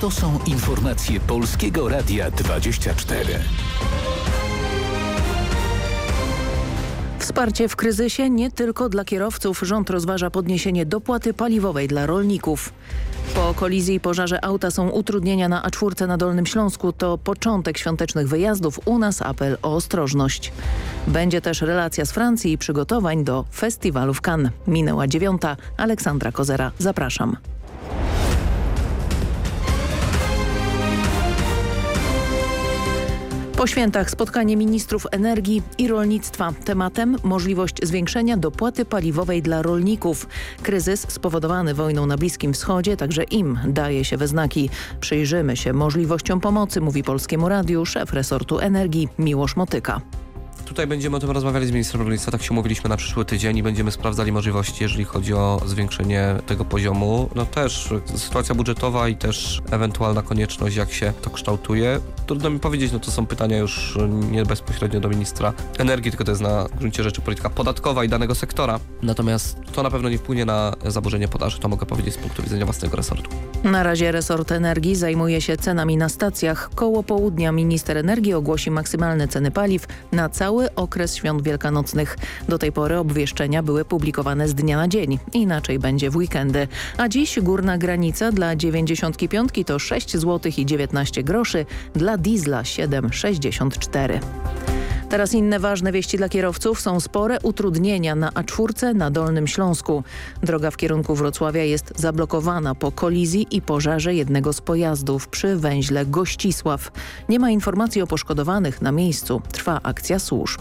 To są informacje Polskiego Radia 24. Wsparcie w kryzysie nie tylko dla kierowców. Rząd rozważa podniesienie dopłaty paliwowej dla rolników. Po kolizji i pożarze auta są utrudnienia na A4 na Dolnym Śląsku. To początek świątecznych wyjazdów. U nas apel o ostrożność. Będzie też relacja z Francji i przygotowań do festiwalu w Cannes. Minęła dziewiąta. Aleksandra Kozera. Zapraszam. Po świętach spotkanie ministrów energii i rolnictwa. Tematem możliwość zwiększenia dopłaty paliwowej dla rolników. Kryzys spowodowany wojną na Bliskim Wschodzie także im daje się we znaki. Przyjrzymy się możliwościom pomocy, mówi Polskiemu Radiu szef resortu energii Miłosz Motyka. Tutaj będziemy o tym rozmawiali z ministrem rolnictwa, tak się umówiliśmy na przyszły tydzień i będziemy sprawdzali możliwości, jeżeli chodzi o zwiększenie tego poziomu. No też sytuacja budżetowa i też ewentualna konieczność, jak się to kształtuje. Trudno mi powiedzieć, no to są pytania już nie bezpośrednio do ministra energii, tylko to jest na gruncie rzeczy polityka podatkowa i danego sektora. Natomiast to na pewno nie wpłynie na zaburzenie podaży, to mogę powiedzieć z punktu widzenia własnego resortu. Na razie resort energii zajmuje się cenami na stacjach. Koło południa minister energii ogłosi maksymalne ceny paliw na cały cały okres świąt wielkanocnych. Do tej pory obwieszczenia były publikowane z dnia na dzień. Inaczej będzie w weekendy. A dziś górna granica dla 95 to 6 zł i 19 groszy, dla diesla 7,64. Teraz inne ważne wieści dla kierowców są spore utrudnienia na A4 na Dolnym Śląsku. Droga w kierunku Wrocławia jest zablokowana po kolizji i pożarze jednego z pojazdów przy węźle Gościsław. Nie ma informacji o poszkodowanych na miejscu. Trwa akcja służb.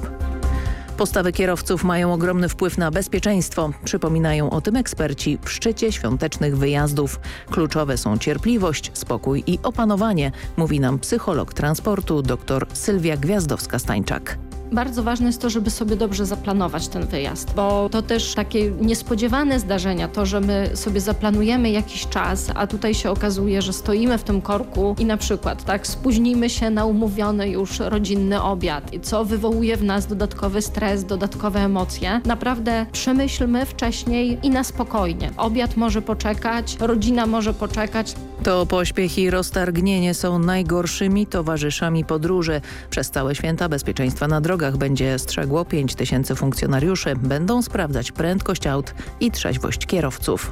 Postawy kierowców mają ogromny wpływ na bezpieczeństwo. Przypominają o tym eksperci w szczycie świątecznych wyjazdów. Kluczowe są cierpliwość, spokój i opanowanie, mówi nam psycholog transportu dr Sylwia Gwiazdowska-Stańczak. Bardzo ważne jest to, żeby sobie dobrze zaplanować ten wyjazd, bo to też takie niespodziewane zdarzenia, to, że my sobie zaplanujemy jakiś czas, a tutaj się okazuje, że stoimy w tym korku i na przykład tak spóźnimy się na umówiony już rodzinny obiad, co wywołuje w nas dodatkowy stres, dodatkowe emocje. Naprawdę przemyślmy wcześniej i na spokojnie. Obiad może poczekać, rodzina może poczekać. To pośpiech i roztargnienie są najgorszymi towarzyszami podróży. Przez całe święta bezpieczeństwa na drogach będzie strzegło 5 tysięcy funkcjonariuszy. Będą sprawdzać prędkość aut i trzeźwość kierowców.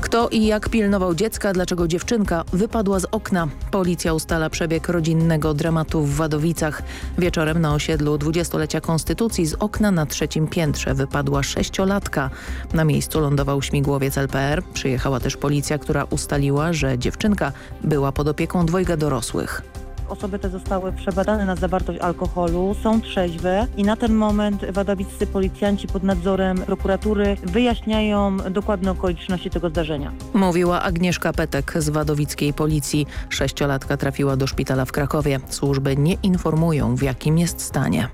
Kto i jak pilnował dziecka, dlaczego dziewczynka wypadła z okna? Policja ustala przebieg rodzinnego dramatu w Wadowicach. Wieczorem na osiedlu dwudziestolecia Konstytucji z okna na trzecim piętrze wypadła sześciolatka. Na miejscu lądował śmigłowiec LPR. Przyjechała też policja, która ustaliła, że dziewczynka była pod opieką dwojga dorosłych. Osoby te zostały przebadane na zawartość alkoholu, są trzeźwe i na ten moment wadowiccy policjanci pod nadzorem prokuratury wyjaśniają dokładne okoliczności tego zdarzenia. Mówiła Agnieszka Petek z wadowickiej policji. Sześciolatka trafiła do szpitala w Krakowie. Służby nie informują w jakim jest stanie.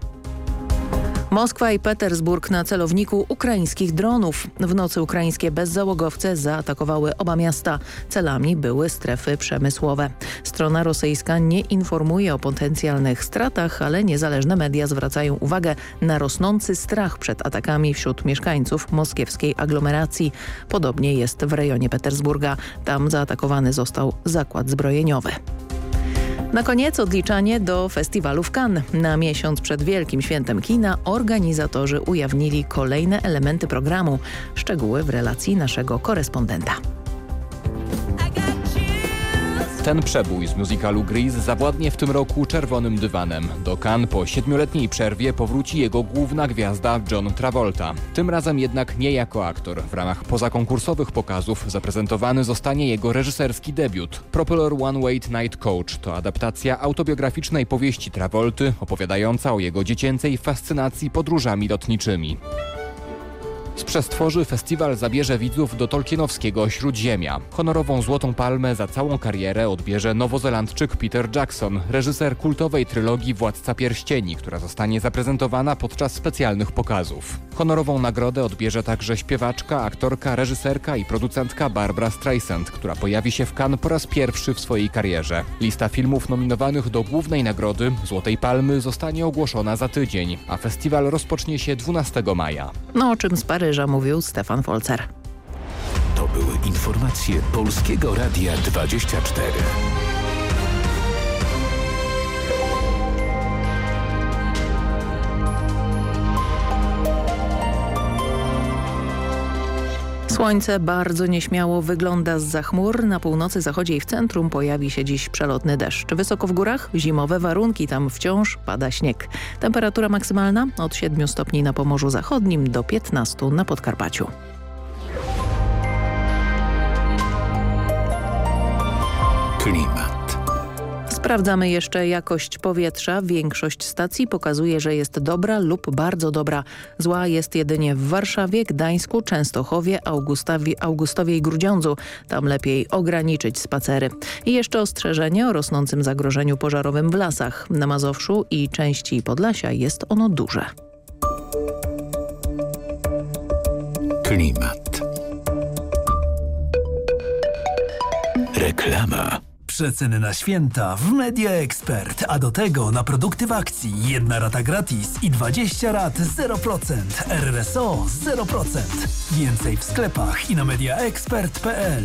Moskwa i Petersburg na celowniku ukraińskich dronów. W nocy ukraińskie bezzałogowce zaatakowały oba miasta. Celami były strefy przemysłowe. Strona rosyjska nie informuje o potencjalnych stratach, ale niezależne media zwracają uwagę na rosnący strach przed atakami wśród mieszkańców moskiewskiej aglomeracji. Podobnie jest w rejonie Petersburga. Tam zaatakowany został zakład zbrojeniowy. Na koniec odliczanie do festiwalu w Cannes. Na miesiąc przed Wielkim Świętem Kina organizatorzy ujawnili kolejne elementy programu. Szczegóły w relacji naszego korespondenta. Ten przebój z musicalu Grease zawładnie w tym roku czerwonym dywanem. Do Cannes po siedmioletniej przerwie powróci jego główna gwiazda John Travolta. Tym razem jednak nie jako aktor. W ramach pozakonkursowych pokazów zaprezentowany zostanie jego reżyserski debiut. Propeller One Way Night Coach to adaptacja autobiograficznej powieści Travolty opowiadająca o jego dziecięcej fascynacji podróżami lotniczymi. Z przestworzy festiwal zabierze widzów do tolkienowskiego Śródziemia. Honorową Złotą Palmę za całą karierę odbierze nowozelandczyk Peter Jackson, reżyser kultowej trylogii Władca Pierścieni, która zostanie zaprezentowana podczas specjalnych pokazów. Honorową nagrodę odbierze także śpiewaczka, aktorka, reżyserka i producentka Barbara Streisand, która pojawi się w Cannes po raz pierwszy w swojej karierze. Lista filmów nominowanych do głównej nagrody Złotej Palmy zostanie ogłoszona za tydzień, a festiwal rozpocznie się 12 maja. No o czym z Paryża mówił Stefan Folzer. To były Informacje Polskiego Radia 24. Słońce bardzo nieśmiało wygląda z chmur. Na północy, zachodzie i w centrum pojawi się dziś przelotny deszcz. Wysoko w górach zimowe warunki, tam wciąż pada śnieg. Temperatura maksymalna od 7 stopni na Pomorzu Zachodnim do 15 na Podkarpaciu. Klimat. Sprawdzamy jeszcze jakość powietrza. Większość stacji pokazuje, że jest dobra lub bardzo dobra. Zła jest jedynie w Warszawie, Gdańsku, Częstochowie, Augustowie, Augustowie i Grudziądzu. Tam lepiej ograniczyć spacery. I jeszcze ostrzeżenie o rosnącym zagrożeniu pożarowym w lasach. Na Mazowszu i części Podlasia jest ono duże. Klimat. Reklama. Przeceny na święta w Media Expert, a do tego na produkty w akcji. Jedna rata gratis i 20 rat 0%. RSO 0%. Więcej w sklepach i na mediaexpert.pl.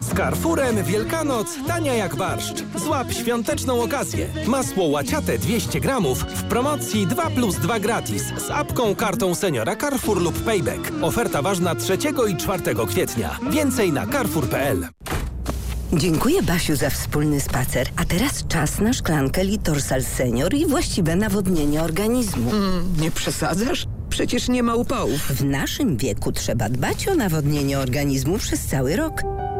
Z Carrefourem Wielkanoc tania jak barszcz. Złap świąteczną okazję. Masło łaciate 200 gramów w promocji 2 plus 2 gratis z apką, kartą seniora Carrefour lub Payback. Oferta ważna 3 i 4 kwietnia. Więcej na carrefour.pl. Dziękuję Basiu za wspólny spacer. A teraz czas na szklankę Litorsal Senior i właściwe nawodnienie organizmu. Nie przesadzasz? Przecież nie ma upałów. W naszym wieku trzeba dbać o nawodnienie organizmu przez cały rok.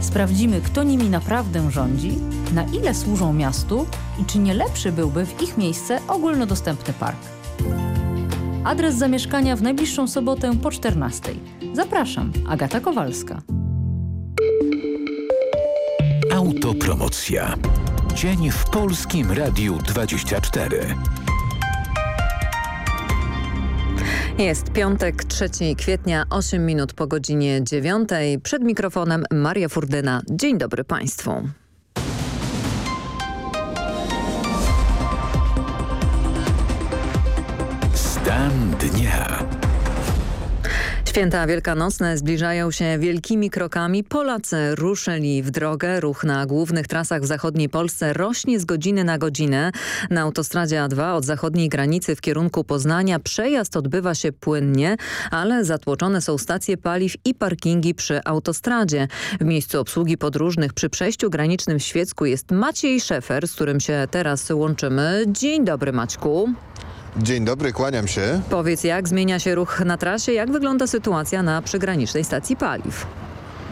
Sprawdzimy, kto nimi naprawdę rządzi, na ile służą miastu i czy nie lepszy byłby w ich miejsce ogólnodostępny park. Adres zamieszkania w najbliższą sobotę po 14. Zapraszam, Agata Kowalska. Autopromocja. Dzień w Polskim Radiu 24. Jest piątek, 3 kwietnia, 8 minut po godzinie 9. Przed mikrofonem Maria Furdyna. Dzień dobry Państwu. Święta wielkanocne zbliżają się wielkimi krokami. Polacy ruszyli w drogę. Ruch na głównych trasach w zachodniej Polsce rośnie z godziny na godzinę. Na autostradzie A2 od zachodniej granicy w kierunku Poznania przejazd odbywa się płynnie, ale zatłoczone są stacje paliw i parkingi przy autostradzie. W miejscu obsługi podróżnych przy przejściu granicznym w Świecku jest Maciej Szefer, z którym się teraz łączymy. Dzień dobry Maćku. Dzień dobry, kłaniam się. Powiedz, jak zmienia się ruch na trasie, jak wygląda sytuacja na przygranicznej stacji paliw?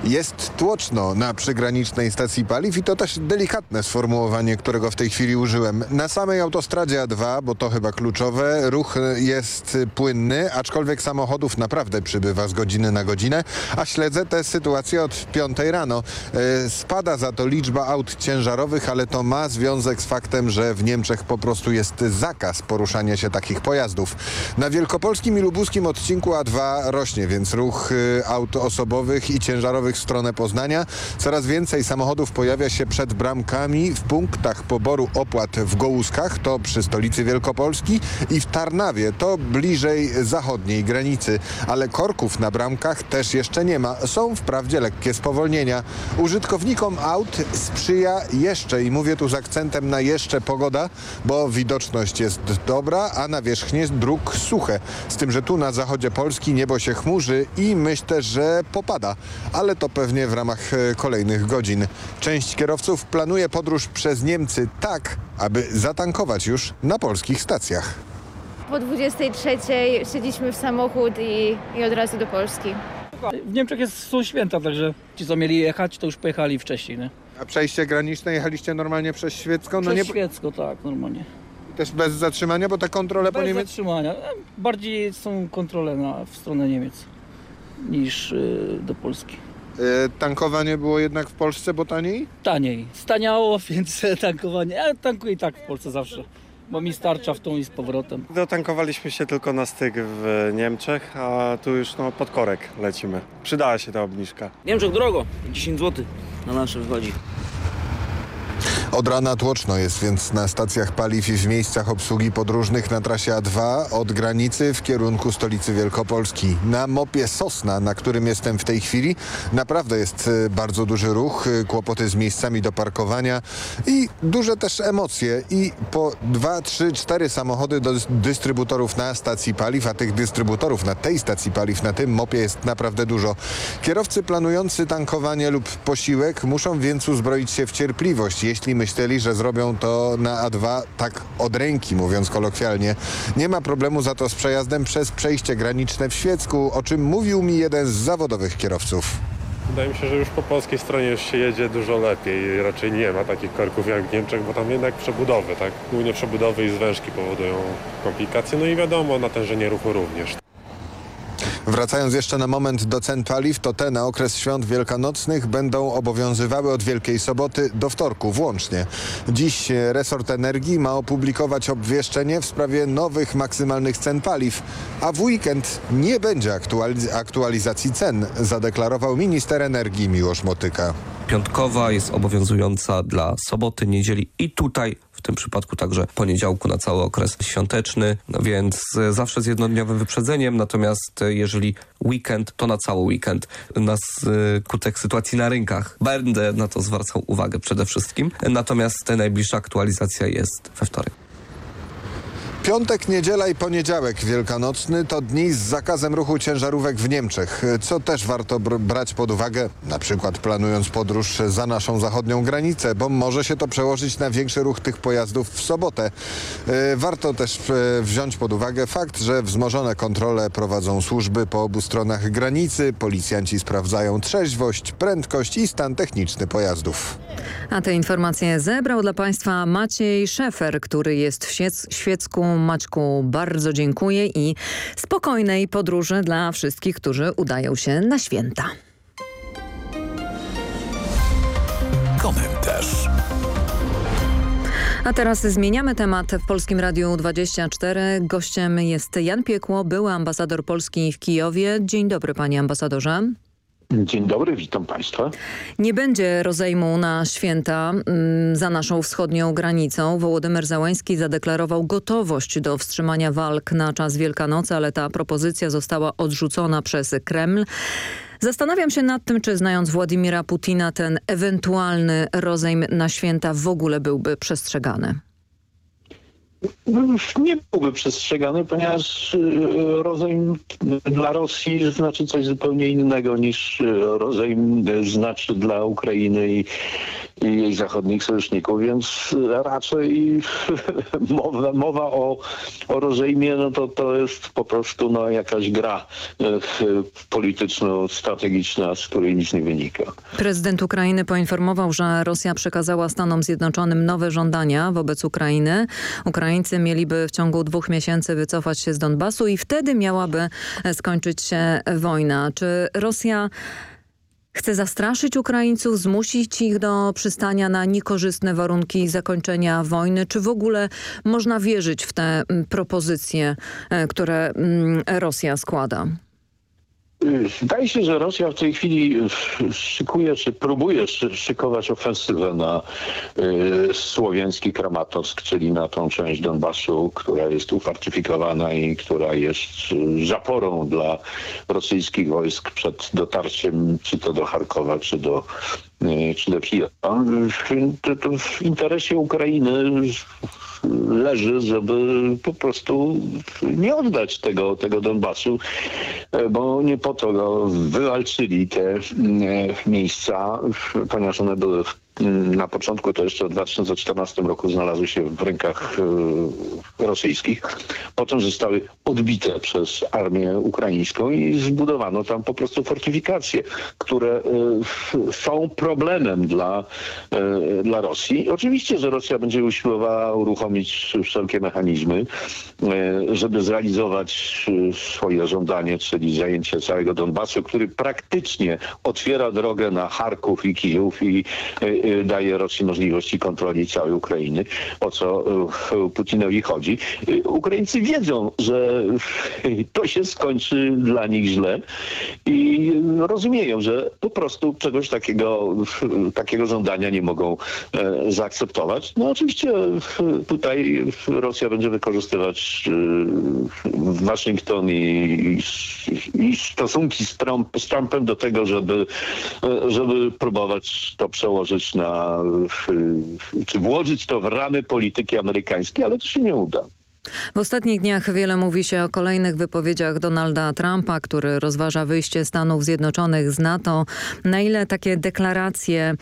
Jest tłoczno na przygranicznej stacji paliw i to też delikatne sformułowanie, którego w tej chwili użyłem. Na samej autostradzie A2, bo to chyba kluczowe, ruch jest płynny, aczkolwiek samochodów naprawdę przybywa z godziny na godzinę, a śledzę tę sytuację od 5 rano. E, Spada za to liczba aut ciężarowych, ale to ma związek z faktem, że w Niemczech po prostu jest zakaz poruszania się takich pojazdów. Na wielkopolskim i lubuskim odcinku A2 rośnie więc ruch y, aut osobowych i ciężarowych w stronę Poznania. Coraz więcej samochodów pojawia się przed bramkami w punktach poboru opłat w Gołuskach, to przy stolicy Wielkopolski i w Tarnawie, to bliżej zachodniej granicy. Ale korków na bramkach też jeszcze nie ma. Są wprawdzie lekkie spowolnienia. Użytkownikom aut sprzyja jeszcze i mówię tu z akcentem na jeszcze pogoda, bo widoczność jest dobra, a na wierzchnie dróg suche. Z tym, że tu na zachodzie Polski niebo się chmurzy i myślę, że popada. Ale to pewnie w ramach e, kolejnych godzin. Część kierowców planuje podróż przez Niemcy tak, aby zatankować już na polskich stacjach. Po 23 siedziliśmy w samochód i, i od razu do Polski. W Niemczech jest, są święta, także ci co mieli jechać, to już pojechali wcześniej. Nie? A przejście graniczne jechaliście normalnie przez Świecką? No Przez nie... Świecko, tak, normalnie. Też bez zatrzymania, bo te kontrole bez po Niemiec... Bez zatrzymania. Bardziej są kontrole na, w stronę Niemiec niż y, do Polski. E, tankowanie było jednak w Polsce, bo taniej? Taniej. Staniało, więc tankowanie. Ja tankuję i tak w Polsce zawsze bo mi starcza w tą i z powrotem. Dotankowaliśmy się tylko na styk w Niemczech, a tu już no, pod korek lecimy. Przydała się ta obniżka. W Niemczech drogo, 10 zł na nasze wychodzi. Od rana tłoczno jest więc na stacjach paliw i w miejscach obsługi podróżnych na trasie A2 od granicy w kierunku stolicy Wielkopolski. Na mopie Sosna, na którym jestem w tej chwili, naprawdę jest e, bardzo duży ruch, e, kłopoty z miejscami do parkowania i duże też emocje i po 2, 3, 4 samochody do dystrybutorów na stacji paliw, a tych dystrybutorów na tej stacji paliw, na tym mopie jest naprawdę dużo. Kierowcy planujący tankowanie lub posiłek muszą więc uzbroić się w cierpliwość, jeśli myśleli, że zrobią to na A2 tak od ręki, mówiąc kolokwialnie. Nie ma problemu za to z przejazdem przez przejście graniczne w Świecku, o czym mówił mi jeden z zawodowych kierowców. Wydaje mi się, że już po polskiej stronie już się jedzie dużo lepiej. Raczej nie ma takich korków jak w Niemczech, bo tam jednak przebudowy, tak? Głównie przebudowy i zwężki powodują komplikacje. No i wiadomo, natężenie ruchu również. Wracając jeszcze na moment do cen paliw, to te na okres świąt wielkanocnych będą obowiązywały od Wielkiej Soboty do wtorku włącznie. Dziś resort energii ma opublikować obwieszczenie w sprawie nowych maksymalnych cen paliw, a w weekend nie będzie aktualiz aktualizacji cen, zadeklarował minister energii Miłosz Motyka. Piątkowa jest obowiązująca dla soboty, niedzieli i tutaj w tym przypadku także poniedziałku na cały okres świąteczny, no więc e, zawsze z jednodniowym wyprzedzeniem, natomiast e, jeżeli weekend, to na cały weekend. Na skutek sytuacji na rynkach będę na to zwracał uwagę przede wszystkim, natomiast najbliższa aktualizacja jest we wtorek. Piątek, niedziela i poniedziałek wielkanocny to dni z zakazem ruchu ciężarówek w Niemczech, co też warto br brać pod uwagę, na przykład planując podróż za naszą zachodnią granicę, bo może się to przełożyć na większy ruch tych pojazdów w sobotę. E, warto też e, wziąć pod uwagę fakt, że wzmożone kontrole prowadzą służby po obu stronach granicy. Policjanci sprawdzają trzeźwość, prędkość i stan techniczny pojazdów. A te informacje zebrał dla Państwa Maciej Szefer, który jest w Świecku Maćku bardzo dziękuję i spokojnej podróży dla wszystkich, którzy udają się na święta. Komentarz. A teraz zmieniamy temat w Polskim Radiu 24. Gościem jest Jan Piekło, były ambasador Polski w Kijowie. Dzień dobry panie ambasadorze. Dzień dobry, witam Państwa. Nie będzie rozejmu na święta mm, za naszą wschodnią granicą. Wołodymyr Załański zadeklarował gotowość do wstrzymania walk na czas Wielkanocy, ale ta propozycja została odrzucona przez Kreml. Zastanawiam się nad tym, czy znając Władimira Putina ten ewentualny rozejm na święta w ogóle byłby przestrzegany. No, nie byłby przestrzegany, ponieważ y, rozejm dla Rosji znaczy coś zupełnie innego niż y, rozejm znaczy dla Ukrainy i i jej zachodnich sojuszników, więc raczej mowa, mowa o, o rozejmie no to, to jest po prostu no, jakaś gra polityczno-strategiczna, z której nic nie wynika. Prezydent Ukrainy poinformował, że Rosja przekazała Stanom Zjednoczonym nowe żądania wobec Ukrainy. Ukraińcy mieliby w ciągu dwóch miesięcy wycofać się z Donbasu i wtedy miałaby skończyć się wojna. Czy Rosja Chce zastraszyć Ukraińców, zmusić ich do przystania na niekorzystne warunki zakończenia wojny? Czy w ogóle można wierzyć w te mm, propozycje, e, które mm, Rosja składa? Wydaje się, że Rosja w tej chwili szykuje, czy próbuje szykować ofensywę na y, słowiański Kramatorsk, czyli na tą część Donbasu, która jest ufortyfikowana i która jest zaporą dla rosyjskich wojsk przed dotarciem czy to do Charkowa, czy do, y, czy do Kijowa. W interesie Ukrainy leży, żeby po prostu nie oddać tego, tego Donbasu, bo nie po to go wywalczyli te miejsca, ponieważ one były na początku, to jeszcze w 2014 roku znalazły się w rękach rosyjskich. Potem zostały odbite przez armię ukraińską i zbudowano tam po prostu fortyfikacje, które są problemem dla, dla Rosji. Oczywiście, że Rosja będzie usiłowała uruchomić wszelkie mechanizmy, żeby zrealizować swoje żądanie, czyli zajęcie całego Donbasu, który praktycznie otwiera drogę na Charków i Kijów i daje Rosji możliwości kontroli całej Ukrainy, o co Putinowi chodzi. Ukraińcy wiedzą, że to się skończy dla nich źle i rozumieją, że po prostu czegoś takiego, takiego żądania nie mogą zaakceptować. No oczywiście tutaj Rosja będzie wykorzystywać Waszyngton i, i stosunki z, Trump, z Trumpem do tego, żeby, żeby próbować to przełożyć czy włożyć to w ramy polityki amerykańskiej, ale to się nie uda. W ostatnich dniach wiele mówi się o kolejnych wypowiedziach Donalda Trumpa, który rozważa wyjście Stanów Zjednoczonych z NATO. Na ile takie deklaracje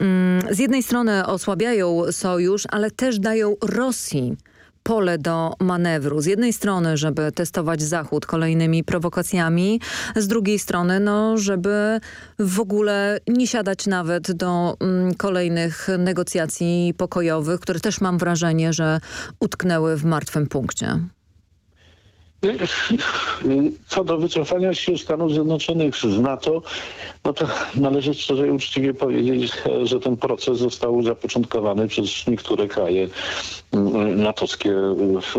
mm, z jednej strony osłabiają sojusz, ale też dają Rosji pole do manewru. Z jednej strony, żeby testować Zachód kolejnymi prowokacjami, z drugiej strony, no, żeby w ogóle nie siadać nawet do mm, kolejnych negocjacji pokojowych, które też mam wrażenie, że utknęły w martwym punkcie. Co do wycofania się Stanów Zjednoczonych z NATO, no to należy szczerze i uczciwie powiedzieć, że ten proces został zapoczątkowany przez niektóre kraje natowskie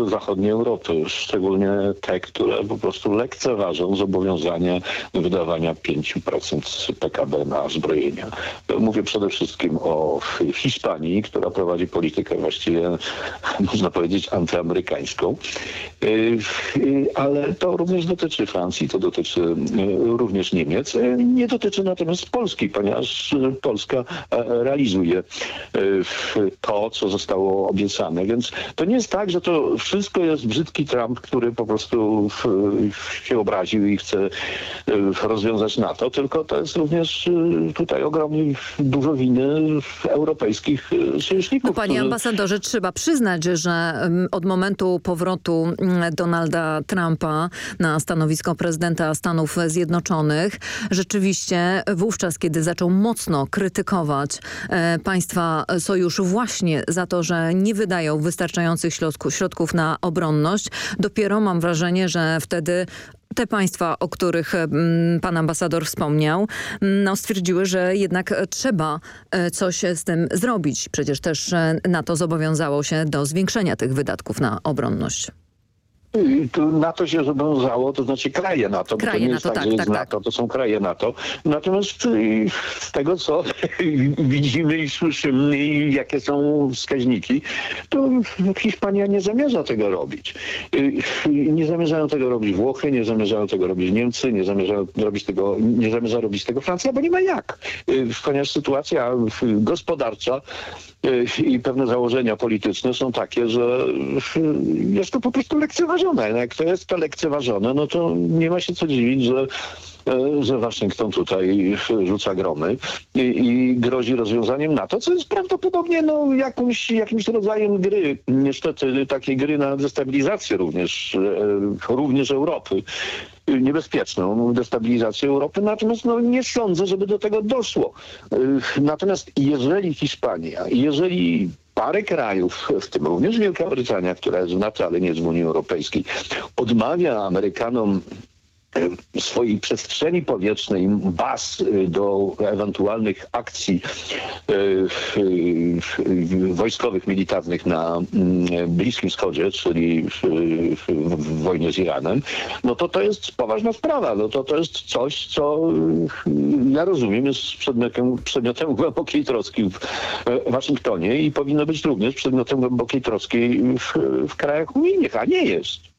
zachodniej Europy, szczególnie te, które po prostu lekceważą zobowiązanie wydawania 5% PKB na zbrojenia. Mówię przede wszystkim o Hiszpanii, która prowadzi politykę właściwie, można powiedzieć, antyamerykańską, ale to również dotyczy Francji, to dotyczy również Niemiec. Nie dotyczy natomiast Polski, ponieważ Polska realizuje to, co zostało obiecane więc to nie jest tak, że to wszystko jest brzydki Trump, który po prostu się obraził i chce rozwiązać NATO, tylko to jest również tutaj ogromnie dużo winy europejskich sojuszników. No, panie ambasadorze, trzeba przyznać, że od momentu powrotu Donalda Trumpa na stanowisko prezydenta Stanów Zjednoczonych, rzeczywiście wówczas, kiedy zaczął mocno krytykować państwa sojuszu właśnie za to, że nie wydają wystarczających środków na obronność. Dopiero mam wrażenie, że wtedy te państwa, o których pan ambasador wspomniał, no, stwierdziły, że jednak trzeba coś z tym zrobić. Przecież też NATO zobowiązało się do zwiększenia tych wydatków na obronność. To NATO się zobowiązało, to znaczy kraje NATO, kraje bo to nie NATO, jest tak, tak, że jest tak, NATO, to są kraje NATO. Natomiast z tego, co widzimy i słyszymy i jakie są wskaźniki, to Hiszpania nie zamierza tego robić. Nie zamierzają tego robić Włochy, nie zamierzają tego robić Niemcy, nie zamierzają robić tego, nie zamierza robić tego Francja, bo nie ma jak. Ponieważ sytuacja gospodarcza i pewne założenia polityczne są takie, że jest to po prostu lekceważone. No jak to jest lekceważone, no to nie ma się co dziwić, że że Waszyngton tutaj rzuca gromy i, i grozi rozwiązaniem NATO, co jest prawdopodobnie no, jakimś, jakimś rodzajem gry, niestety takiej gry na destabilizację również, również Europy niebezpieczną destabilizację Europy, natomiast no, nie sądzę, żeby do tego doszło. Natomiast jeżeli Hiszpania, jeżeli parę krajów, w tym również Wielka Brytania, która jest w NATO, ale nie jest w Unii Europejskiej, odmawia Amerykanom swojej przestrzeni powietrznej, baz do ewentualnych akcji wojskowych, militarnych na Bliskim Wschodzie, czyli w, wojnie z Iranem, no to to jest poważna sprawa. No to to jest coś, co ja rozumiem jest przedmiotem, przedmiotem głębokiej troski w Waszyngtonie i powinno być również przedmiotem głębokiej troski w, w krajach unijnych, a nie jest.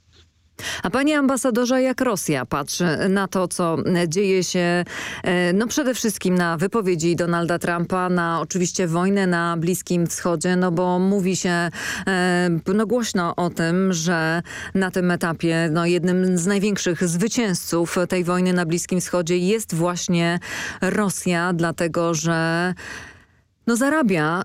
A panie ambasadorze, jak Rosja patrzy na to, co dzieje się, e, no przede wszystkim na wypowiedzi Donalda Trumpa, na oczywiście wojnę na Bliskim Wschodzie, no bo mówi się e, no głośno o tym, że na tym etapie no jednym z największych zwycięzców tej wojny na Bliskim Wschodzie jest właśnie Rosja, dlatego że no zarabia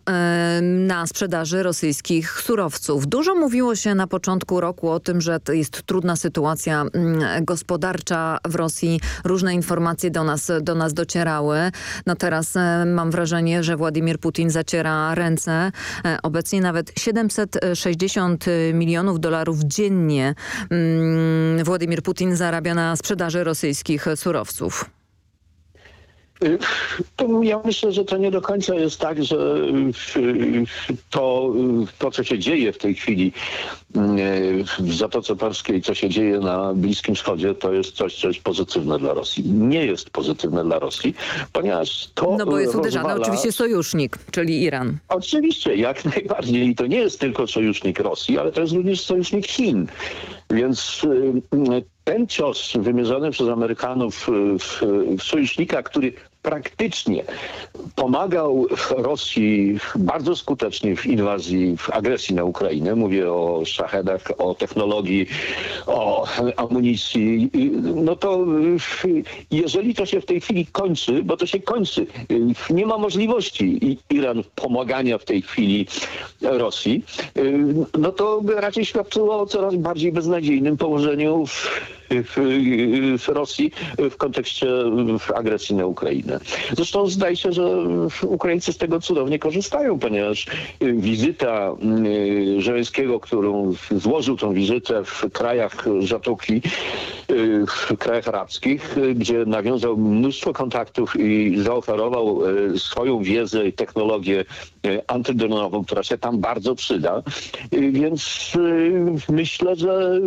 na sprzedaży rosyjskich surowców. Dużo mówiło się na początku roku o tym, że jest trudna sytuacja y, gospodarcza w Rosji. Różne informacje do nas, do nas docierały. No teraz mam wrażenie, że Władimir Putin zaciera ręce. obecnie nawet 760 milionów dolarów dziennie mm, Władimir Putin zarabia na sprzedaży rosyjskich surowców. Ja myślę, że to nie do końca jest tak, że to, to co się dzieje w tej chwili w Zatoce Perskiej, co się dzieje na Bliskim Wschodzie, to jest coś, co jest pozytywne dla Rosji. Nie jest pozytywne dla Rosji, ponieważ to No bo jest uderzany rozwala... oczywiście sojusznik, czyli Iran. Oczywiście, jak najbardziej. I to nie jest tylko sojusznik Rosji, ale to jest również sojusznik Chin. Więc ten cios wymierzony przez Amerykanów w, w sojusznika, który praktycznie pomagał Rosji bardzo skutecznie w inwazji, w agresji na Ukrainę. Mówię o szachedach, o technologii, o amunicji. No to jeżeli to się w tej chwili kończy, bo to się kończy, nie ma możliwości Iran pomagania w tej chwili Rosji, no to raczej świadczyło o coraz bardziej beznadziejnym położeniu w, w, w Rosji w kontekście agresji na Ukrainę. Zresztą zdaje się, że Ukraińcy z tego cudownie korzystają, ponieważ wizyta y, Żeleńskiego, którą złożył tą wizytę w krajach Zatoki, y, w krajach arabskich, gdzie nawiązał mnóstwo kontaktów i zaoferował y, swoją wiedzę i technologię antydronową, która się tam bardzo przyda. Więc myślę, że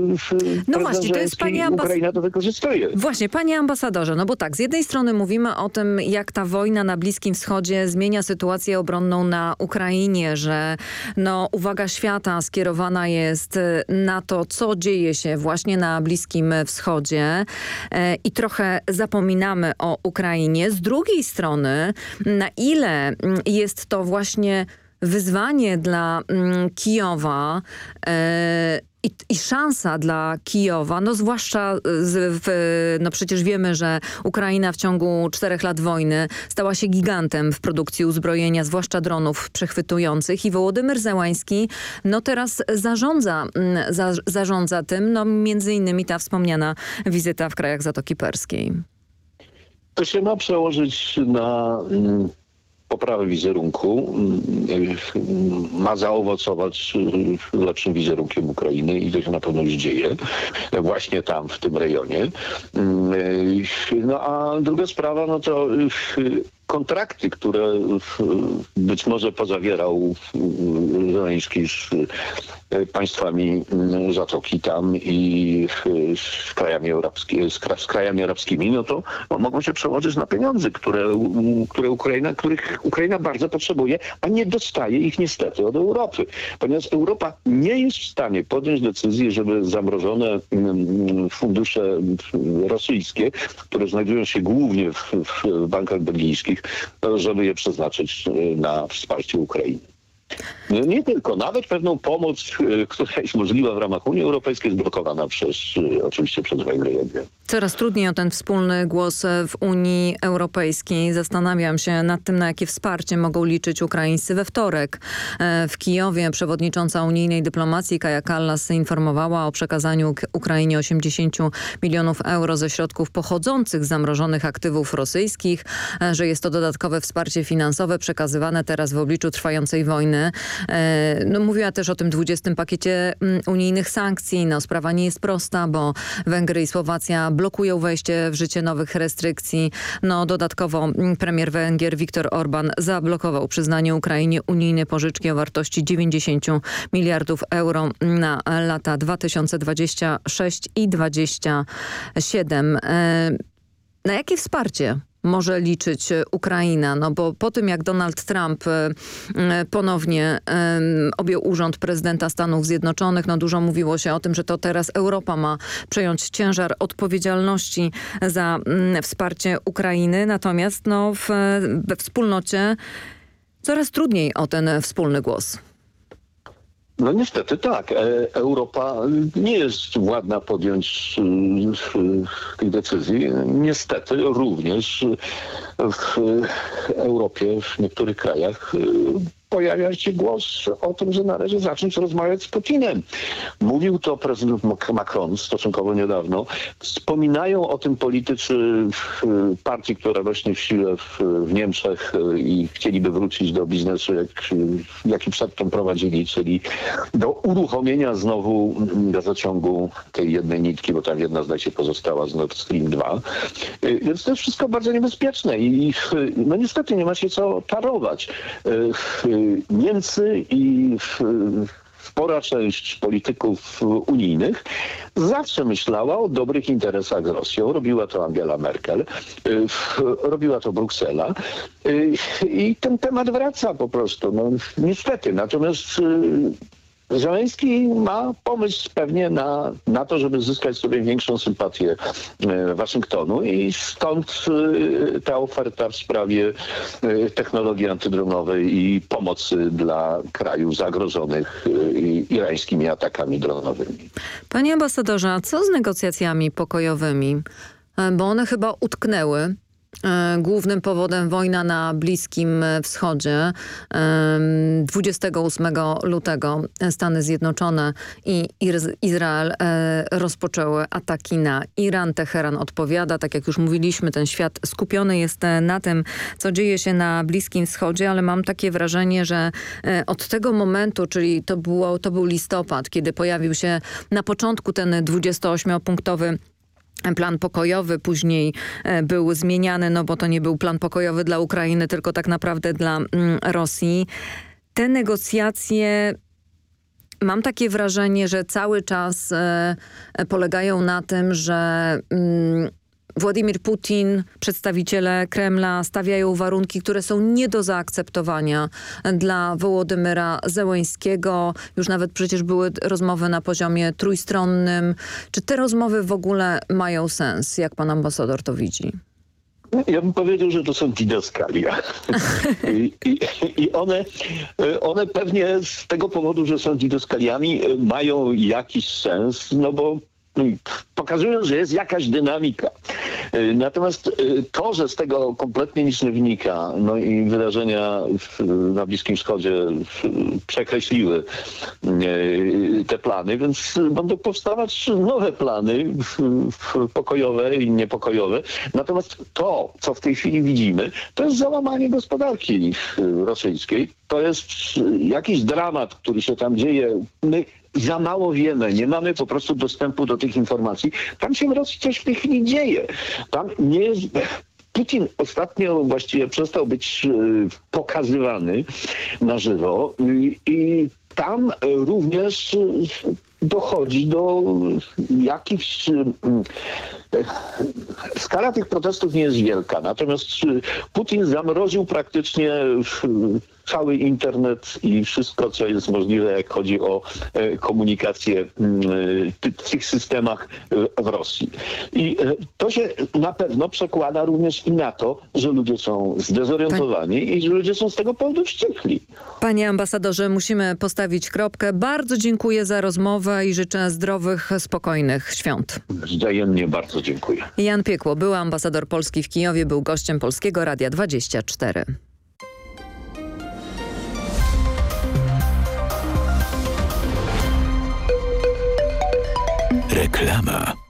no właśnie, to jest pani ambas... Ukraina to wykorzystuje. Właśnie, panie ambasadorze, no bo tak, z jednej strony mówimy o tym, jak ta wojna na Bliskim Wschodzie zmienia sytuację obronną na Ukrainie, że no, uwaga świata skierowana jest y, na to, co dzieje się właśnie na Bliskim Wschodzie e, i trochę zapominamy o Ukrainie. Z drugiej strony, na ile mm, jest to właśnie wyzwanie dla mm, Kijowa e, i, I, szansa dla Kijowa, no zwłaszcza z, w, no przecież wiemy, że Ukraina w ciągu czterech lat wojny stała się gigantem w produkcji uzbrojenia, zwłaszcza dronów przechwytujących i Wołodymyr Załański no teraz zarządza, mm, za, zarządza tym, no między innymi ta wspomniana wizyta w krajach Zatoki Perskiej. To się ma przełożyć na mm, poprawę wizerunku ma zaowocować lepszym wizerunkiem Ukrainy i to się na pewno już dzieje właśnie tam, w tym rejonie. No a druga sprawa, no to kontrakty, które być może pozawierał Zeleński z e, państwami mm, Zatoki tam i z krajami, z krajami arabskimi, no to mogą się przełożyć na pieniądze, które, które Ukraina, których Ukraina bardzo potrzebuje, a nie dostaje ich niestety od Europy. Ponieważ Europa nie jest w stanie podjąć decyzji, żeby zamrożone mm, fundusze rosyjskie, które znajdują się głównie w, w bankach belgijskich, żeby je przeznaczyć e, na wsparcie Ukrainy. No nie tylko, nawet pewną pomoc, e, która jest możliwa w ramach Unii Europejskiej, jest blokowana przez, e, oczywiście przez Węgry. Coraz trudniej o ten wspólny głos w Unii Europejskiej. Zastanawiam się nad tym, na jakie wsparcie mogą liczyć Ukraińcy we wtorek. W Kijowie przewodnicząca unijnej dyplomacji Kaja Kallas informowała o przekazaniu Ukrainie 80 milionów euro ze środków pochodzących z zamrożonych aktywów rosyjskich, że jest to dodatkowe wsparcie finansowe przekazywane teraz w obliczu trwającej wojny. E, no, mówiła też o tym 20 pakiecie mm, unijnych sankcji. No, sprawa nie jest prosta, bo Węgry i Słowacja blokują wejście w życie nowych restrykcji. No, dodatkowo mm, premier Węgier Viktor Orban zablokował przyznanie Ukrainie unijnej pożyczki o wartości 90 miliardów euro na lata 2026 i 2027. E, na jakie wsparcie może liczyć e, Ukraina? No bo po tym jak Donald Trump e, ponownie objął urząd prezydenta Stanów Zjednoczonych, no dużo mówiło się o tym, że to teraz Europa ma przejąć ciężar odpowiedzialności za wsparcie Ukrainy. Natomiast no, w, we wspólnocie coraz trudniej o ten wspólny głos. No niestety tak. E, Europa nie jest władna podjąć tych decyzji. Niestety również w Europie, w niektórych krajach pojawia się głos o tym, że należy zacząć rozmawiać z Putinem. Mówił to prezydent Macron stosunkowo niedawno. Wspominają o tym politycy partii, która rośnie w sile w, w Niemczech i chcieliby wrócić do biznesu, jak, jaki przedtem prowadzili, czyli do uruchomienia znowu gazociągu tej jednej nitki, bo tam jedna zdaje się pozostała z Nord Stream 2. Więc to jest wszystko bardzo niebezpieczne i no niestety nie ma się co parować Niemcy i spora część polityków unijnych zawsze myślała o dobrych interesach z Rosją. Robiła to Angela Merkel, robiła to Bruksela i ten temat wraca po prostu. No, niestety. Natomiast Zeleński ma pomysł pewnie na, na to, żeby zyskać sobie większą sympatię e, Waszyngtonu i stąd e, ta oferta w sprawie e, technologii antydronowej i pomocy dla krajów zagrożonych irańskimi atakami dronowymi. Panie ambasadorze, a co z negocjacjami pokojowymi? Bo one chyba utknęły. E, głównym powodem wojna na Bliskim Wschodzie. 28 lutego Stany Zjednoczone i Izrael e, rozpoczęły ataki na Iran. Teheran odpowiada. Tak jak już mówiliśmy, ten świat skupiony jest na tym, co dzieje się na Bliskim Wschodzie, ale mam takie wrażenie, że e, od tego momentu, czyli to, było, to był listopad, kiedy pojawił się na początku ten 28-punktowy plan pokojowy później e, był zmieniany, no bo to nie był plan pokojowy dla Ukrainy, tylko tak naprawdę dla mm, Rosji. Te negocjacje Mam takie wrażenie, że cały czas e, polegają na tym, że mm, Władimir Putin, przedstawiciele Kremla stawiają warunki, które są nie do zaakceptowania dla Wołodymyra Zełęńskiego. Już nawet przecież były rozmowy na poziomie trójstronnym. Czy te rozmowy w ogóle mają sens? Jak pan ambasador to widzi? Ja bym powiedział, że to są didaskalia. I, i, I, one, one pewnie z tego powodu, że są didaskaliami, mają jakiś sens, no bo pokazują, że jest jakaś dynamika. Y, natomiast y, to, że z tego kompletnie nic nie wynika, no i wydarzenia na Bliskim Wschodzie przekreśliły y, te plany, więc będą powstawać nowe plany pokojowe i niepokojowe. Natomiast to, co w tej chwili widzimy, to jest załamanie gospodarki rosyjskiej. To jest jakiś dramat, który się tam dzieje. My za mało wiemy, nie mamy po prostu dostępu do tych informacji. Tam się w Rosji coś w tej chwili dzieje. Tam nie jest... Putin ostatnio właściwie przestał być e, pokazywany na żywo i tam również dochodzi do jakichś... Skala tych protestów nie jest wielka, natomiast Putin zamroził praktycznie cały internet i wszystko, co jest możliwe, jak chodzi o e, komunikację e, w tych systemach e, w Rosji. I to się na pewno przekłada również i na to, że ludzie są zdezorientowani i że ludzie są z tego powodu wściekli. Panie ambasadorze, musimy postawić kropkę. Bardzo dziękuję za rozmowę i życzę zdrowych, spokojnych świąt. Wzajemnie bardzo dziękuję. Jan Piekło, był ambasador Polski w Kijowie, był gościem Polskiego Radia 24. Reklama.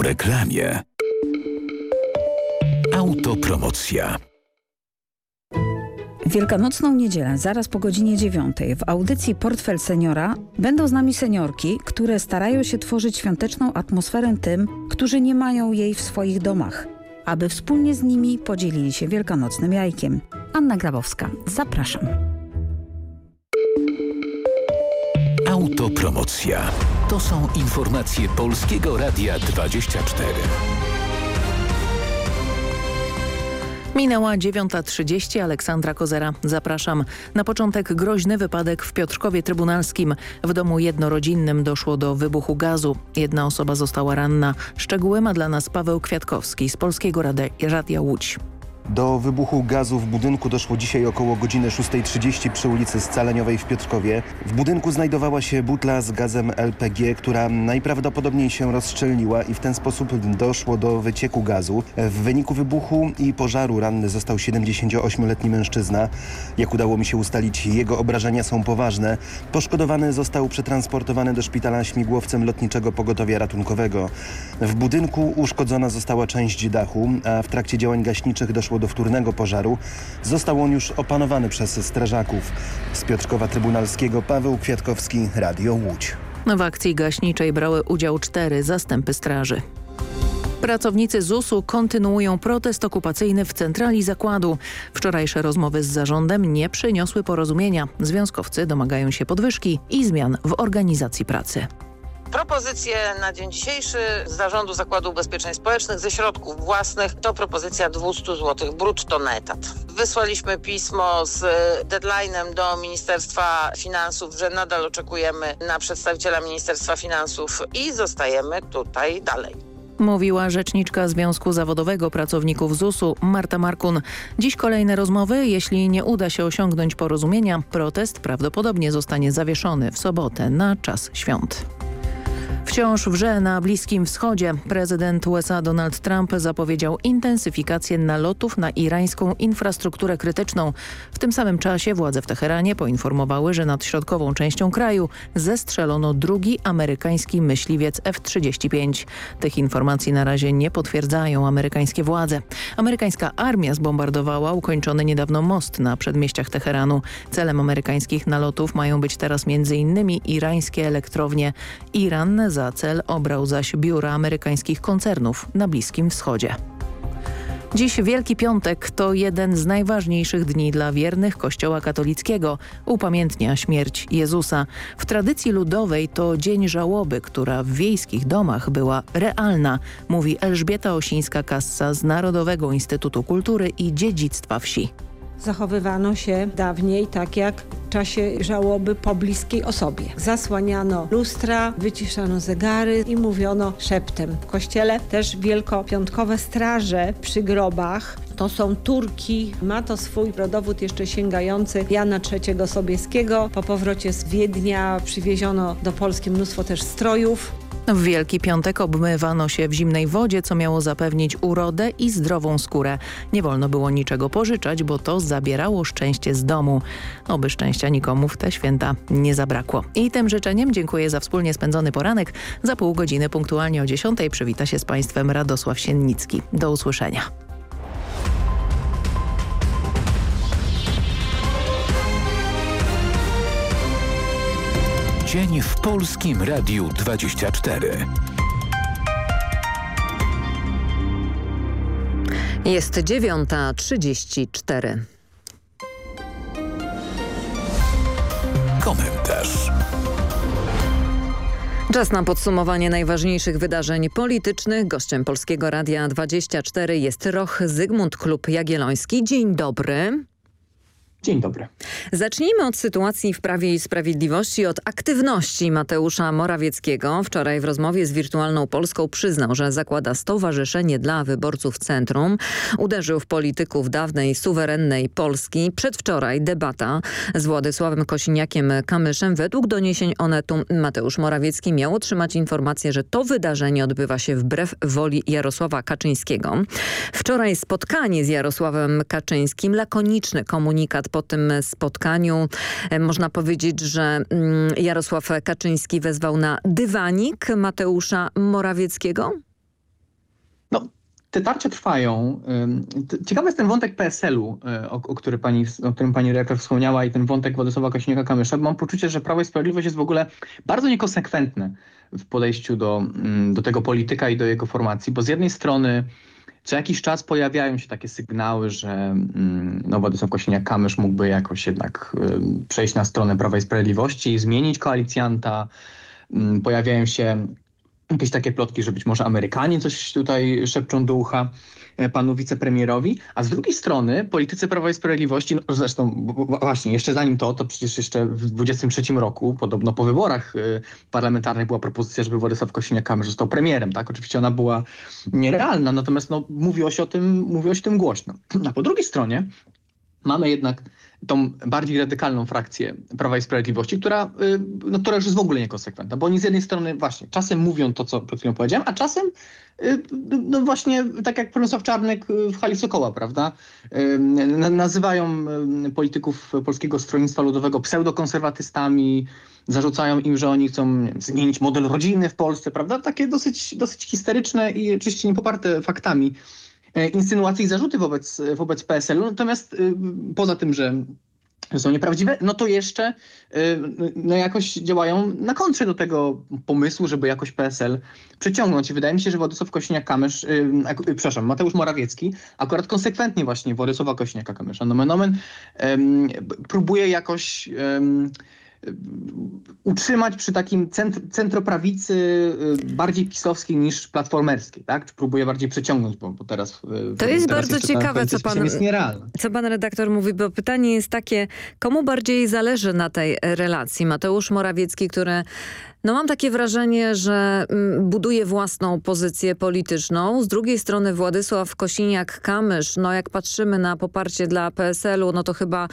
Po reklamie. Autopromocja. Wielkanocną niedzielę, zaraz po godzinie dziewiątej, w audycji Portfel Seniora będą z nami seniorki, które starają się tworzyć świąteczną atmosferę tym, którzy nie mają jej w swoich domach, aby wspólnie z nimi podzielili się wielkanocnym jajkiem. Anna Grabowska, zapraszam. Autopromocja. To są informacje Polskiego Radia 24. Minęła 9.30. Aleksandra Kozera. Zapraszam. Na początek groźny wypadek w Piotrkowie Trybunalskim. W domu jednorodzinnym doszło do wybuchu gazu. Jedna osoba została ranna. Szczegóły ma dla nas Paweł Kwiatkowski z Polskiego Radia Łódź. Do wybuchu gazu w budynku doszło dzisiaj około godziny 6.30 przy ulicy Scaleniowej w Piotrkowie. W budynku znajdowała się butla z gazem LPG, która najprawdopodobniej się rozszczelniła i w ten sposób doszło do wycieku gazu. W wyniku wybuchu i pożaru ranny został 78-letni mężczyzna. Jak udało mi się ustalić, jego obrażenia są poważne. Poszkodowany został przetransportowany do szpitala śmigłowcem lotniczego pogotowia ratunkowego. W budynku uszkodzona została część dachu, a w trakcie działań gaśniczych doszło do wtórnego pożaru. Został on już opanowany przez strażaków. Z Piotrkowa Trybunalskiego Paweł Kwiatkowski, Radio Łódź. W akcji gaśniczej brały udział cztery zastępy straży. Pracownicy ZUS-u kontynuują protest okupacyjny w centrali zakładu. Wczorajsze rozmowy z zarządem nie przyniosły porozumienia. Związkowcy domagają się podwyżki i zmian w organizacji pracy. Propozycje na dzień dzisiejszy z Zarządu Zakładu Ubezpieczeń Społecznych ze środków własnych to propozycja 200 zł brutto na etat. Wysłaliśmy pismo z deadline'em do Ministerstwa Finansów, że nadal oczekujemy na przedstawiciela Ministerstwa Finansów i zostajemy tutaj dalej. Mówiła rzeczniczka Związku Zawodowego Pracowników ZUS-u Marta Markun. Dziś kolejne rozmowy. Jeśli nie uda się osiągnąć porozumienia, protest prawdopodobnie zostanie zawieszony w sobotę na czas świąt. Wciąż wrze na Bliskim Wschodzie. Prezydent USA Donald Trump zapowiedział intensyfikację nalotów na irańską infrastrukturę krytyczną. W tym samym czasie władze w Teheranie poinformowały, że nad środkową częścią kraju zestrzelono drugi amerykański myśliwiec F-35. Tych informacji na razie nie potwierdzają amerykańskie władze. Amerykańska armia zbombardowała ukończony niedawno most na przedmieściach Teheranu. Celem amerykańskich nalotów mają być teraz m.in. irańskie elektrownie. Iran za cel obrał zaś biura amerykańskich koncernów na Bliskim Wschodzie. Dziś Wielki Piątek to jeden z najważniejszych dni dla wiernych Kościoła katolickiego. Upamiętnia śmierć Jezusa. W tradycji ludowej to dzień żałoby, która w wiejskich domach była realna, mówi Elżbieta Osińska-Kassa z Narodowego Instytutu Kultury i Dziedzictwa Wsi. Zachowywano się dawniej tak jak w czasie żałoby po bliskiej osobie. Zasłaniano lustra, wyciszano zegary i mówiono szeptem. W kościele też wielkopiątkowe straże przy grobach to są Turki. Ma to swój rodowód jeszcze sięgający Jana III Sobieskiego. Po powrocie z Wiednia przywieziono do Polski mnóstwo też strojów. W Wielki Piątek obmywano się w zimnej wodzie, co miało zapewnić urodę i zdrową skórę. Nie wolno było niczego pożyczać, bo to zabierało szczęście z domu. Oby szczęścia nikomu w te święta nie zabrakło. I tym życzeniem dziękuję za wspólnie spędzony poranek. Za pół godziny punktualnie o 10 przywita się z Państwem Radosław Siennicki. Do usłyszenia. Dzień w Polskim Radiu 24. Jest dziewiąta trzydzieści cztery. Komentarz. Czas na podsumowanie najważniejszych wydarzeń politycznych. Gościem Polskiego Radia 24 jest Roch Zygmunt Klub Jagielloński. Dzień dobry. Dzień dobry. Zacznijmy od sytuacji w Prawie i Sprawiedliwości, od aktywności Mateusza Morawieckiego. Wczoraj w rozmowie z Wirtualną Polską przyznał, że zakłada stowarzyszenie dla wyborców Centrum. Uderzył w polityków dawnej, suwerennej Polski. Przedwczoraj debata z Władysławem Kosiniakiem-Kamyszem. Według doniesień Onetu Mateusz Morawiecki miał otrzymać informację, że to wydarzenie odbywa się wbrew woli Jarosława Kaczyńskiego. Wczoraj spotkanie z Jarosławem Kaczyńskim, lakoniczny komunikat po tym spotkaniu. E, można powiedzieć, że mm, Jarosław Kaczyński wezwał na dywanik Mateusza Morawieckiego? No, te tarcia trwają. Ciekawy jest ten wątek PSL-u, e, o, o, który pani, o którym pani redaktor wspomniała i ten wątek Władysława Kośniaka-Kamysza. Mam poczucie, że Prawo i Sprawiedliwość jest w ogóle bardzo niekonsekwentne w podejściu do, mm, do tego polityka i do jego formacji, bo z jednej strony co jakiś czas pojawiają się takie sygnały, że mm, no, Władysław Kosiniak-Kamysz mógłby jakoś jednak przejść na stronę Prawa i Sprawiedliwości, zmienić koalicjanta. Mm, pojawiają się jakieś takie plotki, że być może Amerykanie coś tutaj szepczą do ucha panu wicepremierowi, a z drugiej strony politycy Prawa i Sprawiedliwości, no zresztą właśnie jeszcze zanim to, to przecież jeszcze w 23 roku, podobno po wyborach y, parlamentarnych była propozycja, żeby Władysław Kosiniak-Kamysz został premierem, tak? Oczywiście ona była nierealna, natomiast no, mówiło, się o tym, mówiło się o tym głośno. A po drugiej stronie mamy jednak tą bardziej radykalną frakcję Prawa i Sprawiedliwości, która, y, no, która już jest w ogóle niekonsekwentna, bo oni z jednej strony właśnie czasem mówią to, co przed chwilą powiedziałem, a czasem y, no właśnie tak jak Przemysław Czarnek w hali Sokoła, prawda? Y, nazywają polityków Polskiego Stronnictwa Ludowego pseudokonserwatystami, zarzucają im, że oni chcą zmienić model rodziny w Polsce, prawda? Takie dosyć, dosyć histeryczne i oczywiście niepoparte faktami insynuacje i zarzuty wobec, wobec PSL-u. Natomiast y, poza tym, że są nieprawdziwe, no to jeszcze y, no jakoś działają na kontrze do tego pomysłu, żeby jakoś PSL przyciągnąć. I wydaje mi się, że Władysław Kośniak-Kamysz, yy, przepraszam, Mateusz Morawiecki akurat konsekwentnie właśnie Władysława Kośniaka-Kamysza, nomen, próbuje jakoś utrzymać przy takim centr, centroprawicy y, bardziej pisowskiej niż platformerskiej, tak? Czy próbuje bardziej przeciągnąć, bo, bo teraz... Y, to jest teraz bardzo ciekawe, co pan, co pan redaktor mówi, bo pytanie jest takie, komu bardziej zależy na tej relacji? Mateusz Morawiecki, który no mam takie wrażenie, że mm, buduje własną pozycję polityczną. Z drugiej strony Władysław Kosiniak-Kamysz, no jak patrzymy na poparcie dla PSL-u, no to chyba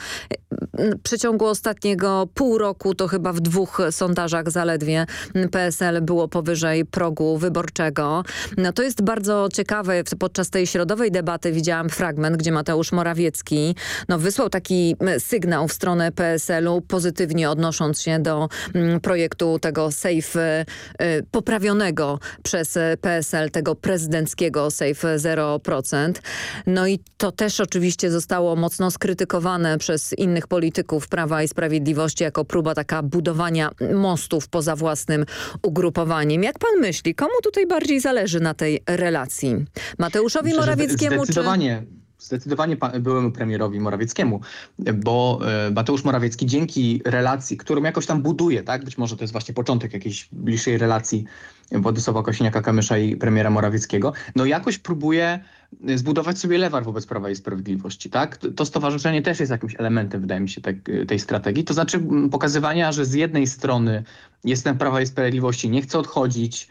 w przeciągu ostatniego pół roku to chyba w dwóch sondażach zaledwie PSL było powyżej progu wyborczego. No to jest bardzo ciekawe. Podczas tej środowej debaty widziałam fragment, gdzie Mateusz Morawiecki no, wysłał taki sygnał w stronę PSL-u, pozytywnie odnosząc się do projektu tego safe y, poprawionego przez PSL, tego prezydenckiego safe 0%. No i to też oczywiście zostało mocno skrytykowane przez innych polityków Prawa i Sprawiedliwości jako próba taka budowania mostów poza własnym ugrupowaniem. Jak pan myśli, komu tutaj bardziej zależy na tej relacji? Mateuszowi Myślę, Morawieckiemu zdecydowanie. czy... Zdecydowanie byłemu premierowi Morawieckiemu, bo e, Mateusz Morawiecki dzięki relacji, którą jakoś tam buduje, tak? być może to jest właśnie początek jakiejś bliższej relacji Władysława Kosiniaka-Kamysza i premiera Morawieckiego, no jakoś próbuje zbudować sobie lewar wobec Prawa i Sprawiedliwości. Tak? To stowarzyszenie też jest jakimś elementem, wydaje mi się, tej, tej strategii. To znaczy pokazywania, że z jednej strony jestem Prawa i Sprawiedliwości, nie chcę odchodzić,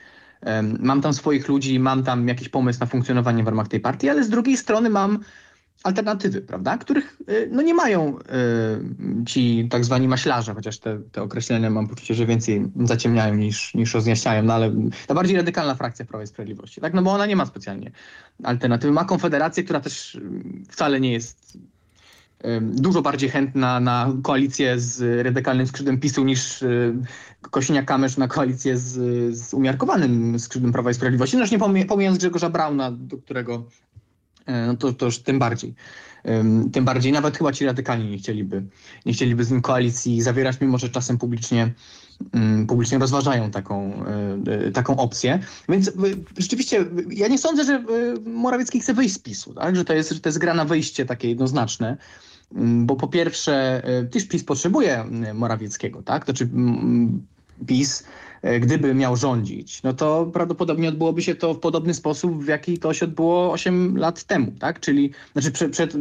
mam tam swoich ludzi, mam tam jakiś pomysł na funkcjonowanie w ramach tej partii, ale z drugiej strony mam alternatywy, prawda, których y, no, nie mają y, ci tak zwani maślarze, chociaż te, te określenia mam poczucie, że więcej zaciemniają niż, niż rozjaśniają, no ale ta bardziej radykalna frakcja Prawa i Sprawiedliwości, tak, no bo ona nie ma specjalnie alternatywy. Ma Konfederację, która też y, wcale nie jest dużo bardziej chętna na koalicję z radykalnym skrzydłem PiSu niż Kosiniak-Kamysz na koalicję z, z umiarkowanym skrzydłem Prawa i Sprawiedliwości. Zresztą nie pomijając Grzegorza Brauna, do którego e, no to, to już tym bardziej. Tym bardziej nawet chyba ci radykalni nie chcieliby, nie chcieliby z nim koalicji zawierać, mimo że czasem publicznie, publicznie rozważają taką, e, taką opcję. Więc rzeczywiście ja nie sądzę, że Morawiecki chce wyjść z PiSu, tak? że, to jest, że to jest gra na wyjście takie jednoznaczne. Bo po pierwsze, e, też PiS potrzebuje Morawieckiego, tak? To czy PiS E, gdyby miał rządzić, no to prawdopodobnie odbyłoby się to w podobny sposób, w jaki to się odbyło 8 lat temu, tak? Czyli, znaczy przed, przed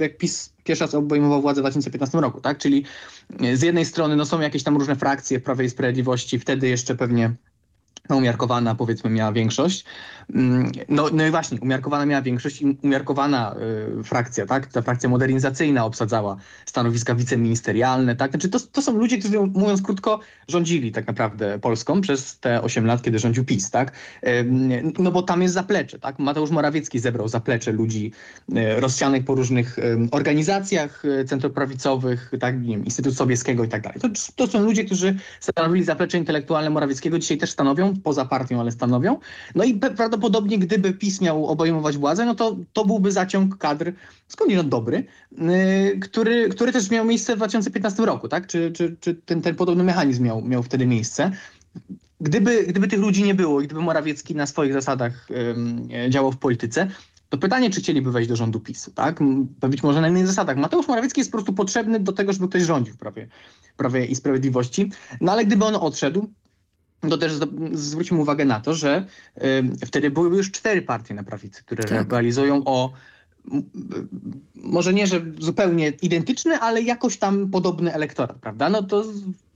jak PiS pierwszy raz obejmował władzę w 2015 roku, tak? Czyli z jednej strony no są jakieś tam różne frakcje w Prawie i Sprawiedliwości, wtedy jeszcze pewnie umiarkowana powiedzmy miała większość. Mm, no, no i właśnie, umiarkowana miała większość i umiarkowana y, frakcja, tak? Ta frakcja modernizacyjna obsadzała stanowiska wiceministerialne, tak? Znaczy to, to są ludzie, którzy mówiąc krótko rządzili tak naprawdę Polską przez te 8 lat, kiedy rządził PiS, tak? Y, no bo tam jest zaplecze, tak? Mateusz Morawiecki zebrał zaplecze ludzi y, rozsianych po różnych organizacjach y, centroprawicowych, tak? Nie wiem, Instytut Sobieskiego i tak dalej. To, to są ludzie, którzy stanowili zaplecze intelektualne Morawieckiego, dzisiaj też stanowią poza partią, ale stanowią. No i prawdopodobnie gdyby PiS miał obejmować władzę, no to to byłby zaciąg kadr skądinąd dobry, yy, który, który też miał miejsce w 2015 roku, tak? Czy, czy, czy ten, ten podobny mechanizm miał, miał wtedy miejsce. Gdyby, gdyby tych ludzi nie było i gdyby Morawiecki na swoich zasadach yy, działał w polityce, to pytanie, czy chcieliby wejść do rządu PiSu, tak? Być może na innych zasadach. Mateusz Morawiecki jest po prostu potrzebny do tego, żeby ktoś rządził Prawie, Prawie i Sprawiedliwości. No ale gdyby on odszedł, to też zwróćmy uwagę na to, że y, wtedy były już cztery partie na prawicy, które tak. rywalizują o może nie, że zupełnie identyczny, ale jakoś tam podobny elektorat, prawda? No to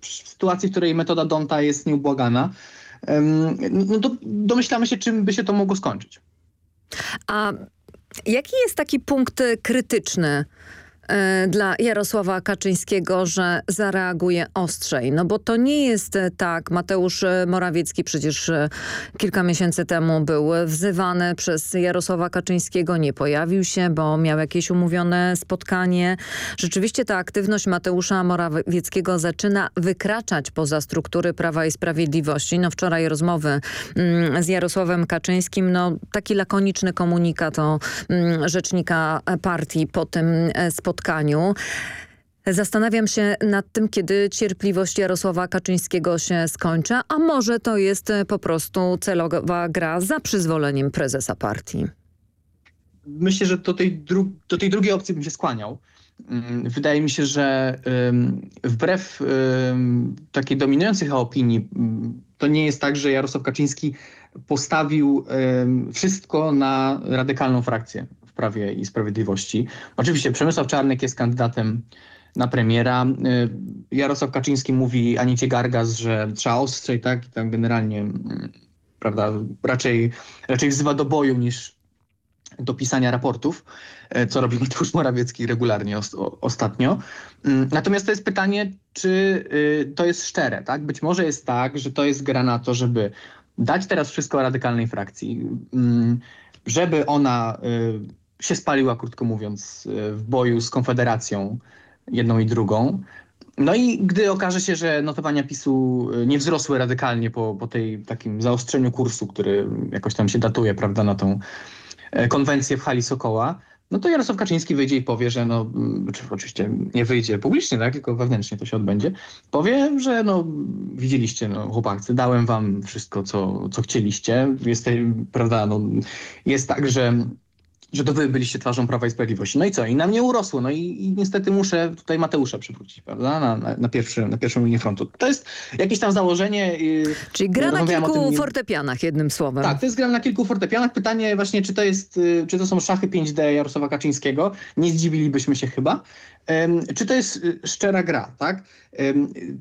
w sytuacji, w której metoda Donta jest nieubłagana, no to domyślamy się, czym by się to mogło skończyć. A jaki jest taki punkt krytyczny E, dla Jarosława Kaczyńskiego, że zareaguje ostrzej. No bo to nie jest e, tak. Mateusz e, Morawiecki przecież kilka miesięcy temu był wzywany przez Jarosława Kaczyńskiego, nie pojawił się, bo miał jakieś umówione spotkanie. Rzeczywiście ta aktywność Mateusza Morawieckiego zaczyna wykraczać poza struktury Prawa i Sprawiedliwości. No wczoraj rozmowy mm, z Jarosławem Kaczyńskim, no taki lakoniczny komunikat o mm, rzecznika partii po tym spotkaniu spotkaniu. Zastanawiam się nad tym, kiedy cierpliwość Jarosława Kaczyńskiego się skończy, a może to jest po prostu celowa gra za przyzwoleniem prezesa partii. Myślę, że do tej, do tej drugiej opcji bym się skłaniał. Mm, wydaje mi się, że wbrew takiej dominującej opinii, to nie jest tak, że Jarosław Kaczyński postawił wszystko na radykalną frakcję Prawie i Sprawiedliwości. Oczywiście Przemysław Czarnek jest kandydatem na premiera. Y, Jarosław Kaczyński mówi Anicie Gargaz, że trzeba ostrzej, tak? I tam generalnie mm, prawda, raczej, raczej wzywa do boju niż do pisania raportów, y, co robi Mateusz Morawiecki regularnie ostatnio. Mm, natomiast to jest pytanie, czy y, to jest szczere, tak? Być może jest tak, że to jest gra na to, żeby dać teraz wszystko radykalnej frakcji, mm, żeby ona się spaliła, krótko mówiąc, e, w boju z Konfederacją jedną i drugą. No i gdy okaże się, że notowania PiSu e, nie wzrosły radykalnie po, po tej takim zaostrzeniu kursu, który jakoś tam się datuje, prawda, na tą e, konwencję w hali Sokoła, no to Jarosław Kaczyński wyjdzie i powie, że no, czy oczywiście nie wyjdzie publicznie, tak, tylko wewnętrznie to się odbędzie, powie, że no widzieliście, no chłopacy, dałem wam wszystko, co, co chcieliście, jest, prawda, no, jest tak, że że to wy byliście twarzą Prawa i Sprawiedliwości. No i co? I na mnie urosło. No i, i niestety muszę tutaj Mateusza przywrócić, prawda? Na, na, na, pierwszy, na pierwszą linię frontu. To jest jakieś tam założenie. Czyli gra na kilku fortepianach, jednym słowem. Tak, to jest gra na kilku fortepianach. Pytanie właśnie, czy to jest, y, czy to są szachy 5D Jarosława Kaczyńskiego? Nie zdziwilibyśmy się chyba. Czy to jest y, szczera gra, tak?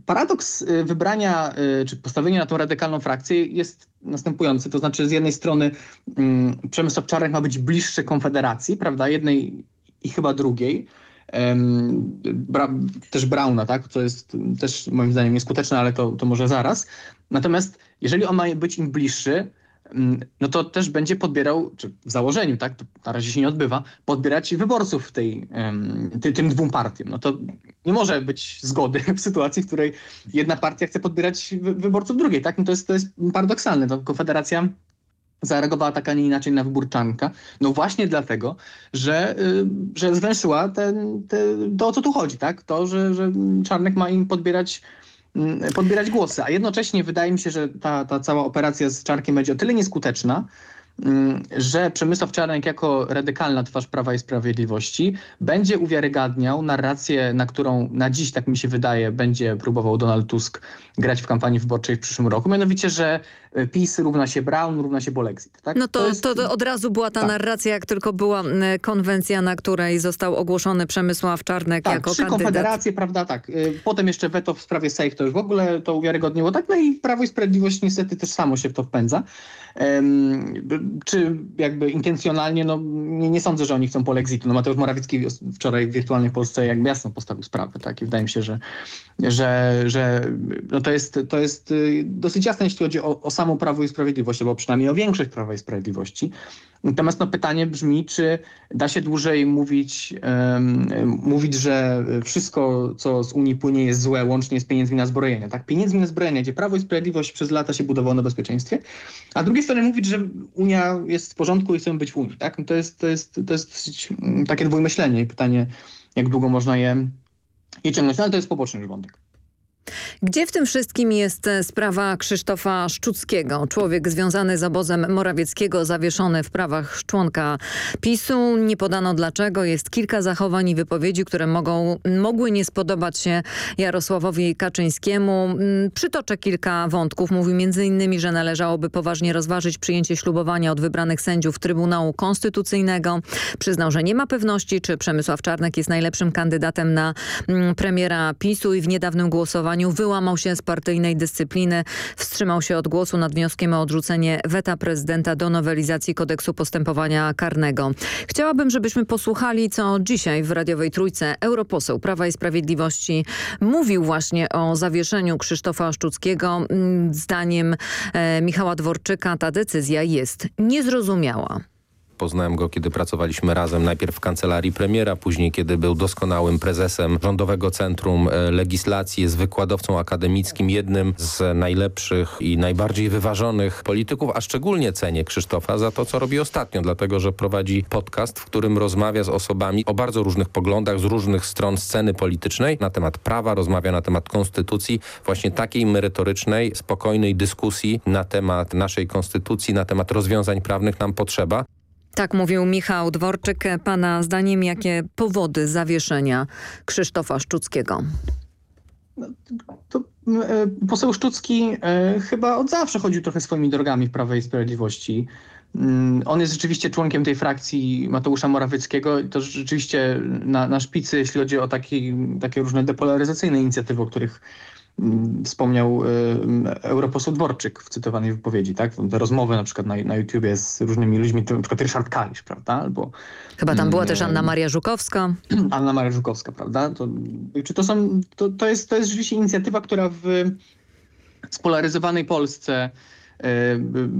Paradoks y, wybrania y, czy postawienia na tą radykalną frakcję jest następujący. To znaczy z jednej strony um, Przemysław Czarnek ma być bliższy Konfederacji, prawda, jednej i chyba drugiej. Bra też Brauna, tak? co jest też moim zdaniem nieskuteczne, ale to, to może zaraz. Natomiast jeżeli on ma być im bliższy, Mm, no to też będzie podbierał, czy w założeniu, tak, to na razie się nie odbywa, podbierać wyborców tej, ty, tym dwóm partiom. No to nie może być zgody w sytuacji, w której jedna partia chce podbierać wyborców drugiej, tak? No to jest, to jest paradoksalne. To Konfederacja zareagowała tak, a nie inaczej na wybór Czarnka. No właśnie dlatego, że, y, że zwęszyła ten, ten, to, o co tu chodzi, tak? To, że, że Czarnek ma im podbierać Mm, podbierać głosy, a jednocześnie wydaje mi się, że ta, ta cała operacja z Czarkiem będzie o tyle nieskuteczna, mm, że Przemysław Czarnek jako radykalna twarz Prawa i Sprawiedliwości będzie uwiarygadniał narrację, na którą na dziś, tak mi się wydaje, będzie próbował Donald Tusk grać w kampanii wyborczej w przyszłym roku. Mianowicie, że PiS równa się Brown, równa się Bolexit. Tak? No to, to, jest... to, od razu była ta tak. narracja, jak tylko była konwencja, na której został ogłoszony Przemysław Czarnek tak, jako trzy kandydat. konfederacje, prawda, tak. Potem jeszcze weto w sprawie SAFE, to już w ogóle to uwiarygodniło. Tak, no i Prawo i Sprawiedliwość niestety też samo się w to wpędza. Czy jakby intencjonalnie, no nie, nie sądzę, że oni chcą polexitu. No Mateusz Morawiecki wczoraj w wirtualnej Polsce jakby jasno postawił sprawę, tak? I wydaje mi się, że, że, że no to, jest, to jest y, dosyć jasne, jeśli chodzi o, o samo Prawo i Sprawiedliwość, albo przynajmniej o większość Prawa i Sprawiedliwości. Natomiast no, pytanie brzmi, czy da się dłużej mówić, um, mówić, że wszystko, co z Unii płynie jest złe, łącznie z pieniędzmi na zbrojenie. Tak, pieniędzmi na zbrojenie, gdzie Prawo i Sprawiedliwość przez lata się budowało na bezpieczeństwie, a z drugiej strony mówić, że Unia jest w porządku i chcemy być w Unii. Tak? No to, jest, to, jest, to jest mm, takie dwójmyślenie i pytanie, jak długo można je, je ciągnąć. No, ale to jest poboczny wątek. Gdzie w tym wszystkim jest e, sprawa Krzysztofa Szczuckiego? Człowiek związany z obozem Morawieckiego, zawieszony w prawach członka PiSu. Nie podano dlaczego. Jest kilka zachowań i wypowiedzi, które mogą, mogły nie spodobać się Jarosławowi Kaczyńskiemu. Mm, przytoczę kilka wątków. Mówił m.in., że należałoby poważnie rozważyć przyjęcie ślubowania od wybranych sędziów Trybunału Konstytucyjnego. Przyznał, że nie ma pewności, czy Przemysław Czarnek jest najlepszym kandydatem na mm, premiera PiSu i w niedawnym głosowaniu głosowaniu wyłamał się z partyjnej dyscypliny, wstrzymał się od głosu nad wnioskiem o odrzucenie weta prezydenta do nowelizacji kodeksu postępowania karnego. Chciałabym, żebyśmy posłuchali, co dzisiaj w radiowej trójce europoseł Prawa i Sprawiedliwości mówił właśnie o zawieszeniu Krzysztofa Szczuckiego. Mm, zdaniem e, Michała Dworczyka ta decyzja jest niezrozumiała. Poznałem go, kiedy pracowaliśmy razem, najpierw w kancelarii premiera, później kiedy był doskonałym prezesem Rządowego Centrum e, Legislacji, jest wykładowcą akademickim, jednym z najlepszych i najbardziej wyważonych polityków, a szczególnie cenię Krzysztofa za to, co robi ostatnio, dlatego że prowadzi podcast, w którym rozmawia z osobami o bardzo różnych poglądach, z różnych stron sceny politycznej, na temat prawa, rozmawia na temat konstytucji, właśnie takiej merytorycznej, spokojnej dyskusji na temat naszej konstytucji, na temat rozwiązań prawnych nam potrzeba. Tak mówił Michał Dworczyk. Pana zdaniem jakie powody zawieszenia Krzysztofa Szczuckiego? No, to, e, poseł Szczucki e, chyba od zawsze chodził trochę swoimi drogami w Prawie i Sprawiedliwości. Mm, on jest rzeczywiście członkiem tej frakcji Mateusza Morawieckiego to rzeczywiście na, na szpicy, jeśli chodzi o taki, takie różne depolaryzacyjne inicjatywy, o których wspomniał y, europoseł Dworczyk w cytowanej wypowiedzi, tak? Te rozmowy na przykład na, na YouTubie z różnymi ludźmi, na przykład Ryszard Kalisz, prawda? Albo, Chyba tam była też Anna Maria Żukowska. Anna Maria Żukowska, prawda? To, czy to są, to, to, jest, to jest rzeczywiście inicjatywa, która w spolaryzowanej Polsce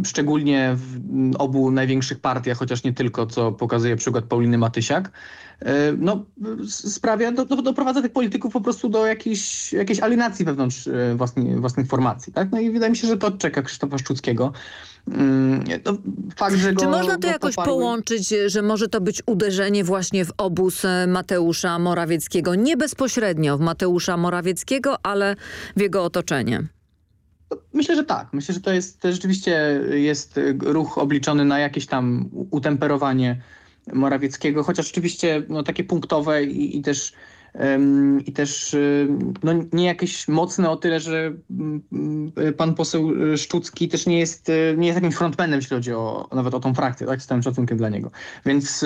szczególnie w obu największych partiach, chociaż nie tylko, co pokazuje przykład Pauliny Matysiak, no, sprawia, do, do, doprowadza tych polityków po prostu do jakiejś, jakiejś alienacji wewnątrz e, własnej, własnych formacji. Tak? No i wydaje mi się, że to czeka Krzysztofa Szczuckiego. No, fakt, że Czy można to jakoś poparły... połączyć, że może to być uderzenie właśnie w obóz e, Mateusza Morawieckiego? Nie bezpośrednio w Mateusza Morawieckiego, ale w jego otoczenie. Myślę, że tak. Myślę, że to jest to rzeczywiście jest ruch obliczony na jakieś tam utemperowanie Morawieckiego, chociaż oczywiście no, takie punktowe i, i też i też no, nie jakieś mocne o tyle, że mm, pan poseł Szczucki też nie jest, nie jest jakimś frontmanem, jeśli chodzi o, nawet o tą frakcję, tak, z całym szacunkiem dla niego. Więc,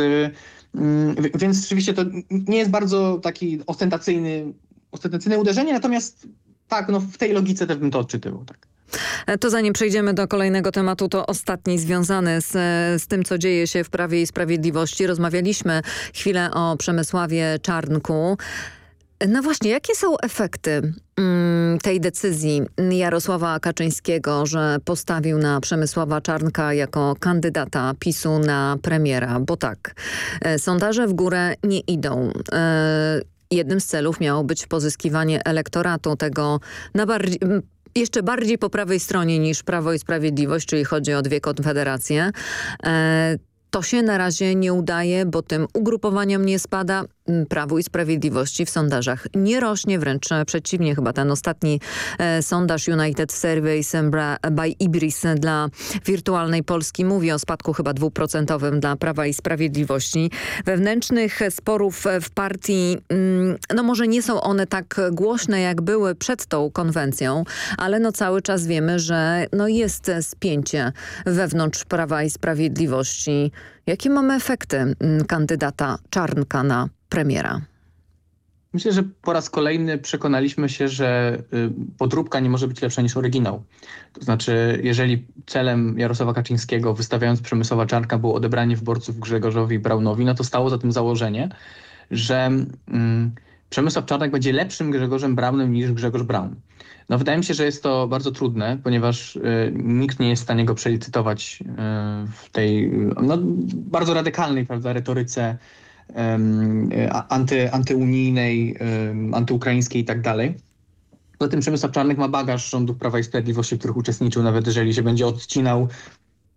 mm, więc rzeczywiście to nie jest bardzo taki ostentacyjny, ostentacyjne uderzenie, natomiast tak, no w tej logice też bym to odczytywał. Tak. E, to zanim przejdziemy do kolejnego tematu, to ostatni związany z, z tym, co dzieje się w Prawie i Sprawiedliwości. Rozmawialiśmy chwilę o Przemysławie Czarnku. No właśnie, jakie są efekty mm, tej decyzji Jarosława Kaczyńskiego, że postawił na Przemysława Czarnka jako kandydata PiSu na premiera? Bo tak, e, sondaże w górę nie idą. E, jednym z celów miało być pozyskiwanie elektoratu tego na bardziej jeszcze bardziej po prawej stronie niż Prawo i Sprawiedliwość, czyli chodzi o dwie konfederacje. E, to się na razie nie udaje, bo tym ugrupowaniom nie spada. Prawu i Sprawiedliwości w sondażach nie rośnie, wręcz przeciwnie. Chyba ten ostatni e, sondaż United Surveys by Ibris dla wirtualnej Polski mówi o spadku chyba dwuprocentowym dla Prawa i Sprawiedliwości. Wewnętrznych sporów w partii, no może nie są one tak głośne jak były przed tą konwencją, ale no cały czas wiemy, że no jest spięcie wewnątrz Prawa i Sprawiedliwości. Jakie mamy efekty kandydata Czarnka na premiera? Myślę, że po raz kolejny przekonaliśmy się, że y, podróbka nie może być lepsza niż oryginał. To znaczy, jeżeli celem Jarosława Kaczyńskiego, wystawiając Przemysława Czarnka, było odebranie wyborców Grzegorzowi Braunowi, no to stało za tym założenie, że um, Przemysław Czarnek będzie lepszym Grzegorzem Braunem niż Grzegorz Braun. No wydaje mi się, że jest to bardzo trudne, ponieważ y, nikt nie jest w stanie go przelicytować y, w tej no, bardzo radykalnej prawda, retoryce anty, antyunijnej, antyukraińskiej i tak dalej. Poza tym Przemysław Czarnek ma bagaż rządów Prawa i Sprawiedliwości, w których uczestniczył, nawet jeżeli się będzie odcinał,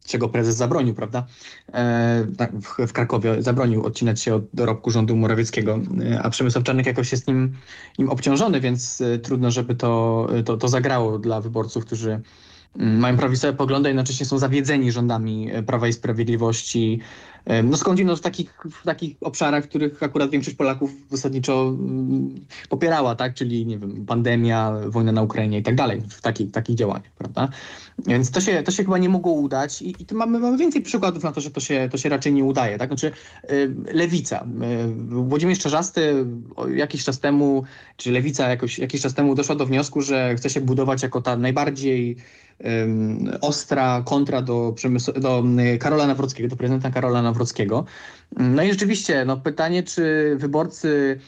czego prezes zabronił, prawda? E, tak, w, Krakowie zabronił odcinać się od dorobku rządu Morawieckiego, e, a Przemysław Czarnek jakoś jest nim, nim obciążony, więc e, trudno, żeby to, to, to zagrało dla wyborców, którzy mm, mają prawicowe poglądy, a jednocześnie są zawiedzeni rządami Prawa i Sprawiedliwości, no skądinąd w takich, w takich obszarach, w których akurat większość Polaków zasadniczo mm, popierała, tak? Czyli nie wiem, pandemia, wojna na Ukrainie i tak dalej, w takich, takich działaniach, prawda? Więc to się, to się chyba nie mogło udać i, i mamy, mamy więcej przykładów na to, że to się, to się raczej nie udaje, tak? Znaczy Lewica. Włodzimierz Czarzasty jakiś czas temu, czy Lewica jakoś, jakiś czas temu doszła do wniosku, że chce się budować jako ta najbardziej ostra kontra do, do Karola Nawrockiego, do prezydenta Karola Nawrockiego. No i rzeczywiście, no pytanie, czy wyborcy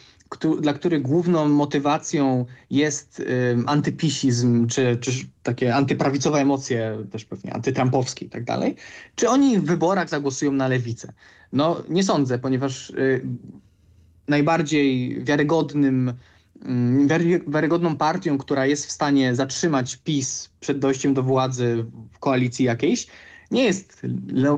dla których główną motywacją jest y, antypisizm, czy, czy takie antyprawicowe emocje, też pewnie antytrampowskie i tak dalej, czy oni w wyborach zagłosują na lewicę? No nie sądzę, ponieważ y, najbardziej wiarygodnym wiarygodną partią, która jest w stanie zatrzymać PiS przed dojściem do władzy w koalicji jakiejś, nie jest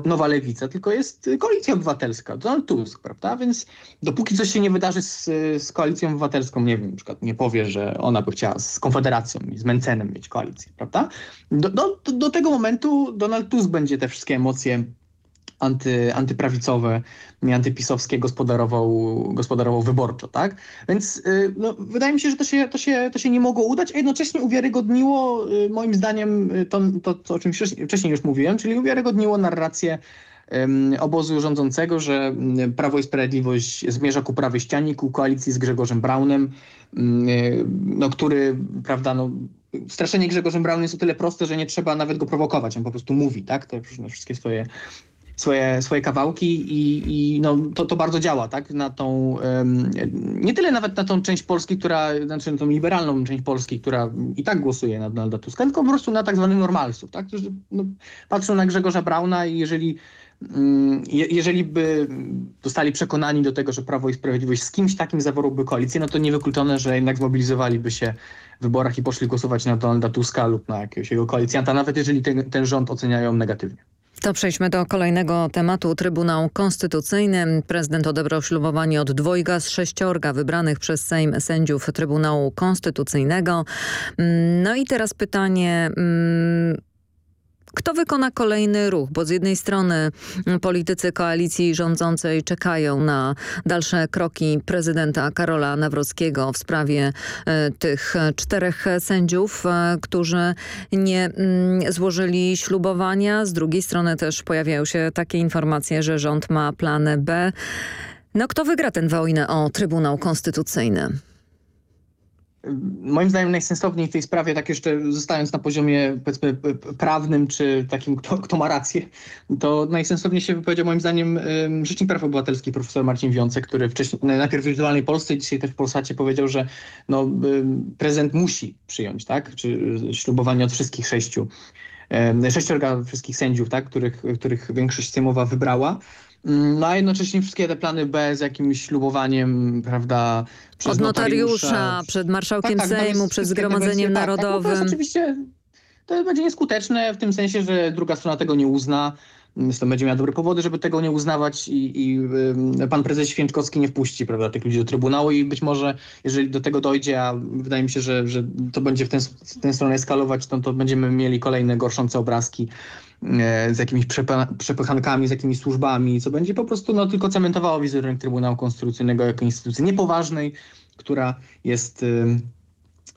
nowa lewica, tylko jest koalicja obywatelska, Donald Tusk, prawda? Więc dopóki coś się nie wydarzy z, z koalicją obywatelską, nie wiem, na przykład nie powie, że ona by chciała z Konfederacją i z Mencenem mieć koalicję, prawda? Do, do, do tego momentu Donald Tusk będzie te wszystkie emocje anty, antyprawicowe, antypisowskie gospodarował, gospodarował wyborczo, tak? Więc y, no, wydaje mi się, że to się, to, się, to się nie mogło udać, a jednocześnie uwiarygodniło y, moim zdaniem y, to, to, to, o czym wcześniej już mówiłem, czyli uwiarygodniło narrację obozu rządzącego, że Prawo i Sprawiedliwość zmierza ku prawej ścianie, ku koalicji z Grzegorzem Braunem, no, który, prawda, no, straszenie Grzegorzem Braunem jest o tyle proste, że nie trzeba nawet go prowokować, on po prostu mówi, tak? To wszystkie swoje swoje, swoje kawałki i, i no, to, to bardzo działa, tak? Na tą, um, nie tyle nawet na tą część Polski, która, znaczy na tą liberalną część Polski, która i tak głosuje na Donalda Tuska, tylko po prostu na tak zwanych normalsów, tak? Którzy no, patrzą na Grzegorza Brauna i jeżeli mm, jeżeli by zostali przekonani do tego, że Prawo i Sprawiedliwość z kimś takim zawarłoby koalicję, no to niewykluczone, że jednak zmobilizowaliby się w wyborach i poszli głosować na Donalda Tuska lub na jakiegoś jego koalicjanta, nawet jeżeli ten, ten rząd oceniają negatywnie. To przejdźmy do kolejnego tematu. Trybunał Konstytucyjny. Prezydent odebrał ślubowanie od dwojga z sześciorga wybranych przez Sejm sędziów Trybunału Konstytucyjnego. Mm, no i teraz pytanie, mm, kto wykona kolejny ruch? Bo z jednej strony politycy koalicji rządzącej czekają na dalsze kroki prezydenta Karola Nawrockiego w sprawie e, tych czterech sędziów, e, którzy nie mm, złożyli ślubowania. Z drugiej strony też pojawiają się takie informacje, że rząd ma plany B. No kto wygra ten wojnę o Trybunał Konstytucyjny? Moim zdaniem najsensowniej w tej sprawie, tak jeszcze zostając na poziomie powiedzmy prawnym, czy takim, kto, kto ma rację, to najsensowniej się wypowiedział moim zdaniem Rzecznik Praw Obywatelskich, profesor Marcin Wiącek, który wcześniej, najpierw w Wirtualnej Polsce, dzisiaj też w Polsacie powiedział, że no, musi przyjąć, tak, czy ślubowanie od wszystkich sześciu, sześciorga wszystkich sędziów, tak, których, których większość sejmowa wybrała. No a jednocześnie wszystkie te plany B z jakimś ślubowaniem, prawda, przez Od notariusza, przed marszałkiem tak, tak, Sejmu, przed Zgromadzeniem Narodowym. Tak, tak, no to oczywiście to będzie nieskuteczne w tym sensie, że druga strona tego nie uzna. Zresztą będzie miała dobre powody, żeby tego nie uznawać i, i pan prezes Święczkowski nie wpuści prawda, tych ludzi do Trybunału i być może, jeżeli do tego dojdzie, a wydaje mi się, że, że to będzie w, ten, w tę stronę eskalować, to, to będziemy mieli kolejne gorszące obrazki z jakimiś przepychankami, z jakimiś służbami, co będzie po prostu no, tylko cementowało wizerunek Trybunału Konstytucyjnego jako instytucji niepoważnej, która jest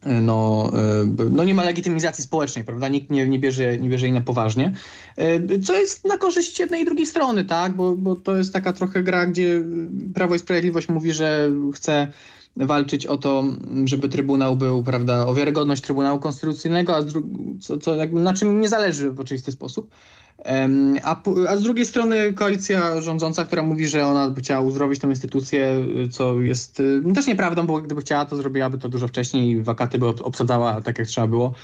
no, e, no nie ma legitymizacji społecznej, prawda? Nikt nie, nie, bierze, nie bierze jej na poważnie. E, co jest na korzyść jednej i drugiej strony, tak? Bo, bo to jest taka trochę gra, gdzie Prawo i Sprawiedliwość mówi, że chce walczyć o to, żeby Trybunał był, prawda, o wiarygodność Trybunału Konstytucyjnego, a co, co jakby na czym nie zależy w oczywisty sposób. A, a, z drugiej strony koalicja rządząca, która mówi, że ona by chciała uzdrowić tę instytucję, co jest y, też nieprawdą, bo gdyby chciała, to zrobiłaby to dużo wcześniej i wakaty by obsadzała tak, jak trzeba było.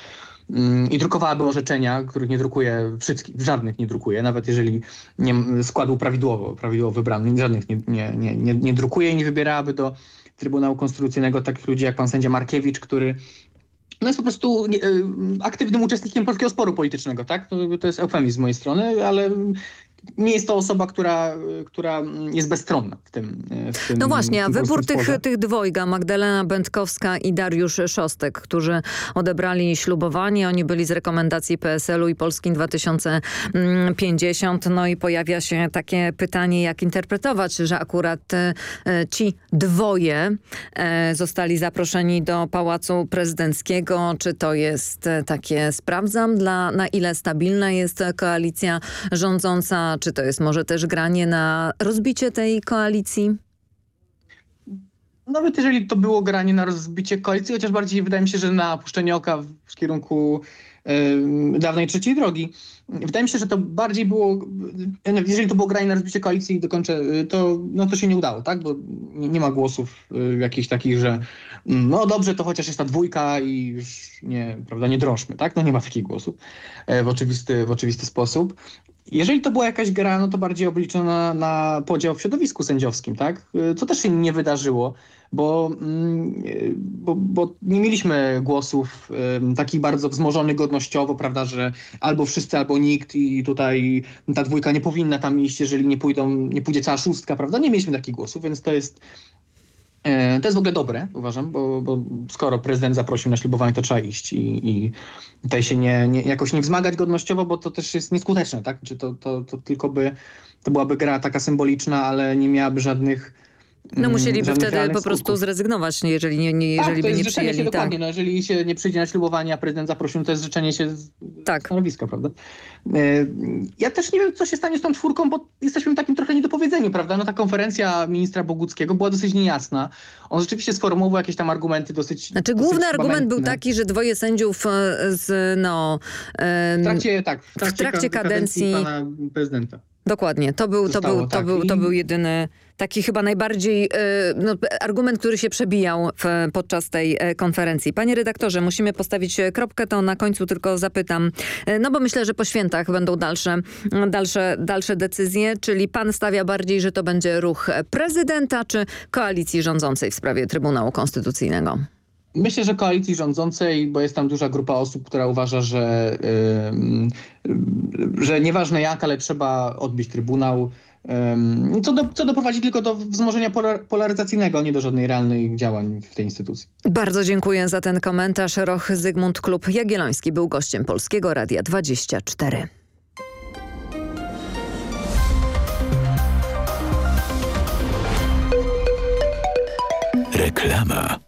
Mm, I drukowałaby orzeczenia, których nie drukuje, wszystkich, żadnych nie drukuje, nawet jeżeli nie, składu prawidłowo, prawidłowo wybrany, żadnych nie, nie, nie, nie, nie drukuje i nie wybierałaby do Trybunału Konstytucyjnego takich ludzi jak pan sędzia Markiewicz, który no jest po prostu e, aktywnym uczestnikiem polskiego sporu politycznego, tak? To, jest eufemizm z mojej strony, ale nie jest to osoba, która, która jest bezstronna w tym, w tym No właśnie, a wybór tych, tych dwojga, Magdalena Będkowska i Dariusz Szostek, którzy odebrali ślubowanie, oni byli z rekomendacji PSL-u i Polski 2050, no i pojawia się takie pytanie, jak interpretować, że akurat e, ci dwoje e, zostali zaproszeni do Pałacu Prezydenckiego, czy to jest takie, sprawdzam, dla, na ile stabilna jest koalicja rządząca, czy to jest może też granie na rozbicie tej koalicji? Nawet jeżeli to było granie na rozbicie koalicji, chociaż bardziej wydaje mi się, że na puszczenie oka w kierunku yy, dawnej trzeciej drogi. Wydaje mi się, że to bardziej było, jeżeli to było granie na rozbicie koalicji, dokończę, to, no to się nie udało, tak? Bo nie, nie ma głosów y, jakichś takich, że mm, no dobrze, to chociaż jest ta dwójka i już nie, prawda, nie drążmy, tak? No nie ma takich głosów e, w oczywisty, w oczywisty sposób. Jeżeli to była jakaś gra, no to bardziej obliczona na podział w środowisku sędziowskim, tak? Co też się nie wydarzyło, bo, mm, bo, bo nie mieliśmy głosów takich bardzo wzmożonych godnościowo, prawda, że albo wszyscy, albo nikt i tutaj ta dwójka nie powinna tam iść, jeżeli nie pójdą, nie pójdzie cała szóstka, prawda? Nie mieliśmy takich głosów, więc to jest to jest w ogóle dobre, uważam, bo, bo skoro prezydent zaprosił na ślubowanie, to trzeba iść i, i tutaj się nie, nie, jakoś nie wzmagać godnościowo, bo to też jest nieskuteczne, tak? Czy to, to, to tylko by, to byłaby gra taka symboliczna, ale nie miałaby żadnych no mm, musieliby wtedy po prostu zrezygnować, jeżeli, nie, nie, jeżeli tak, by nie przyjęli. Się tak. dokładnie, no, jeżeli się nie przyjdzie na ślubowanie, a prezydent zaprosił, to jest życzenie się z tak. stanowiska, prawda? E, ja też nie wiem, co się stanie z tą czwórką, bo jesteśmy w takim trochę niedopowiedzeniu, prawda? No ta konferencja ministra Boguckiego była dosyć niejasna. On rzeczywiście sformułował jakieś tam argumenty dosyć Znaczy dosyć główny argument był taki, że dwoje sędziów e, z, no... W trakcie, tak, w trakcie, w trakcie kadencji, kadencji pana prezydenta. Dokładnie, to był, to był, to tak. był, to był jedyny taki chyba najbardziej e, no, argument, który się przebijał w, podczas tej e, konferencji. Panie redaktorze, musimy postawić e, kropkę, to na końcu tylko zapytam, no bo myślę, że po świętach będą dalsze, dalsze, dalsze decyzje, czyli pan stawia bardziej, że to będzie ruch prezydenta czy koalicji rządzącej w sprawie Trybunału Konstytucyjnego? Myślę, że koalicji rządzącej, bo jest tam duża grupa osób, która uważa, że, yy, że nieważne jak, ale trzeba odbić Trybunał. Co, do, co doprowadzi tylko do wzmożenia polar, polaryzacyjnego, nie do żadnej realnej działań w tej instytucji. Bardzo dziękuję za ten komentarz. Roch Zygmunt Klub Jagielloński był gościem Polskiego Radia 24. Reklama.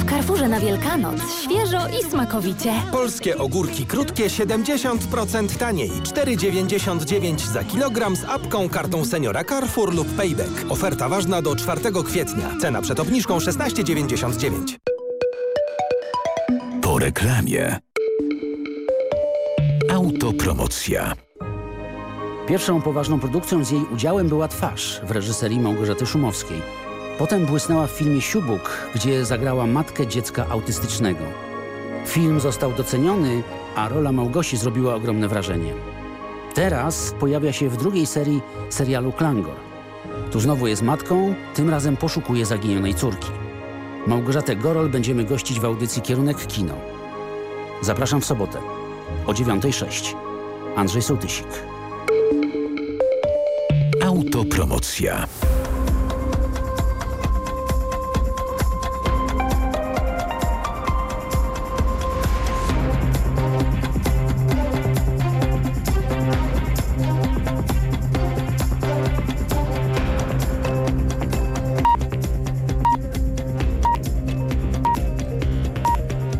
W Carrefourze na Wielkanoc świeżo i smakowicie. Polskie ogórki krótkie 70% taniej. 4,99 za kilogram z apką, kartą seniora Carrefour lub Payback. Oferta ważna do 4 kwietnia. Cena przed obniżką 16,99. Po reklamie. Autopromocja. Pierwszą poważną produkcją z jej udziałem była Twarz w reżyserii Małgorzaty Szumowskiej. Potem błysnęła w filmie Siubuk, gdzie zagrała matkę dziecka autystycznego. Film został doceniony, a rola Małgosi zrobiła ogromne wrażenie. Teraz pojawia się w drugiej serii serialu Klangor. Tu znowu jest matką, tym razem poszukuje zaginionej córki. Małgorzatę Gorol będziemy gościć w audycji Kierunek Kino. Zapraszam w sobotę o 9.06. Andrzej Sołtysik. Autopromocja.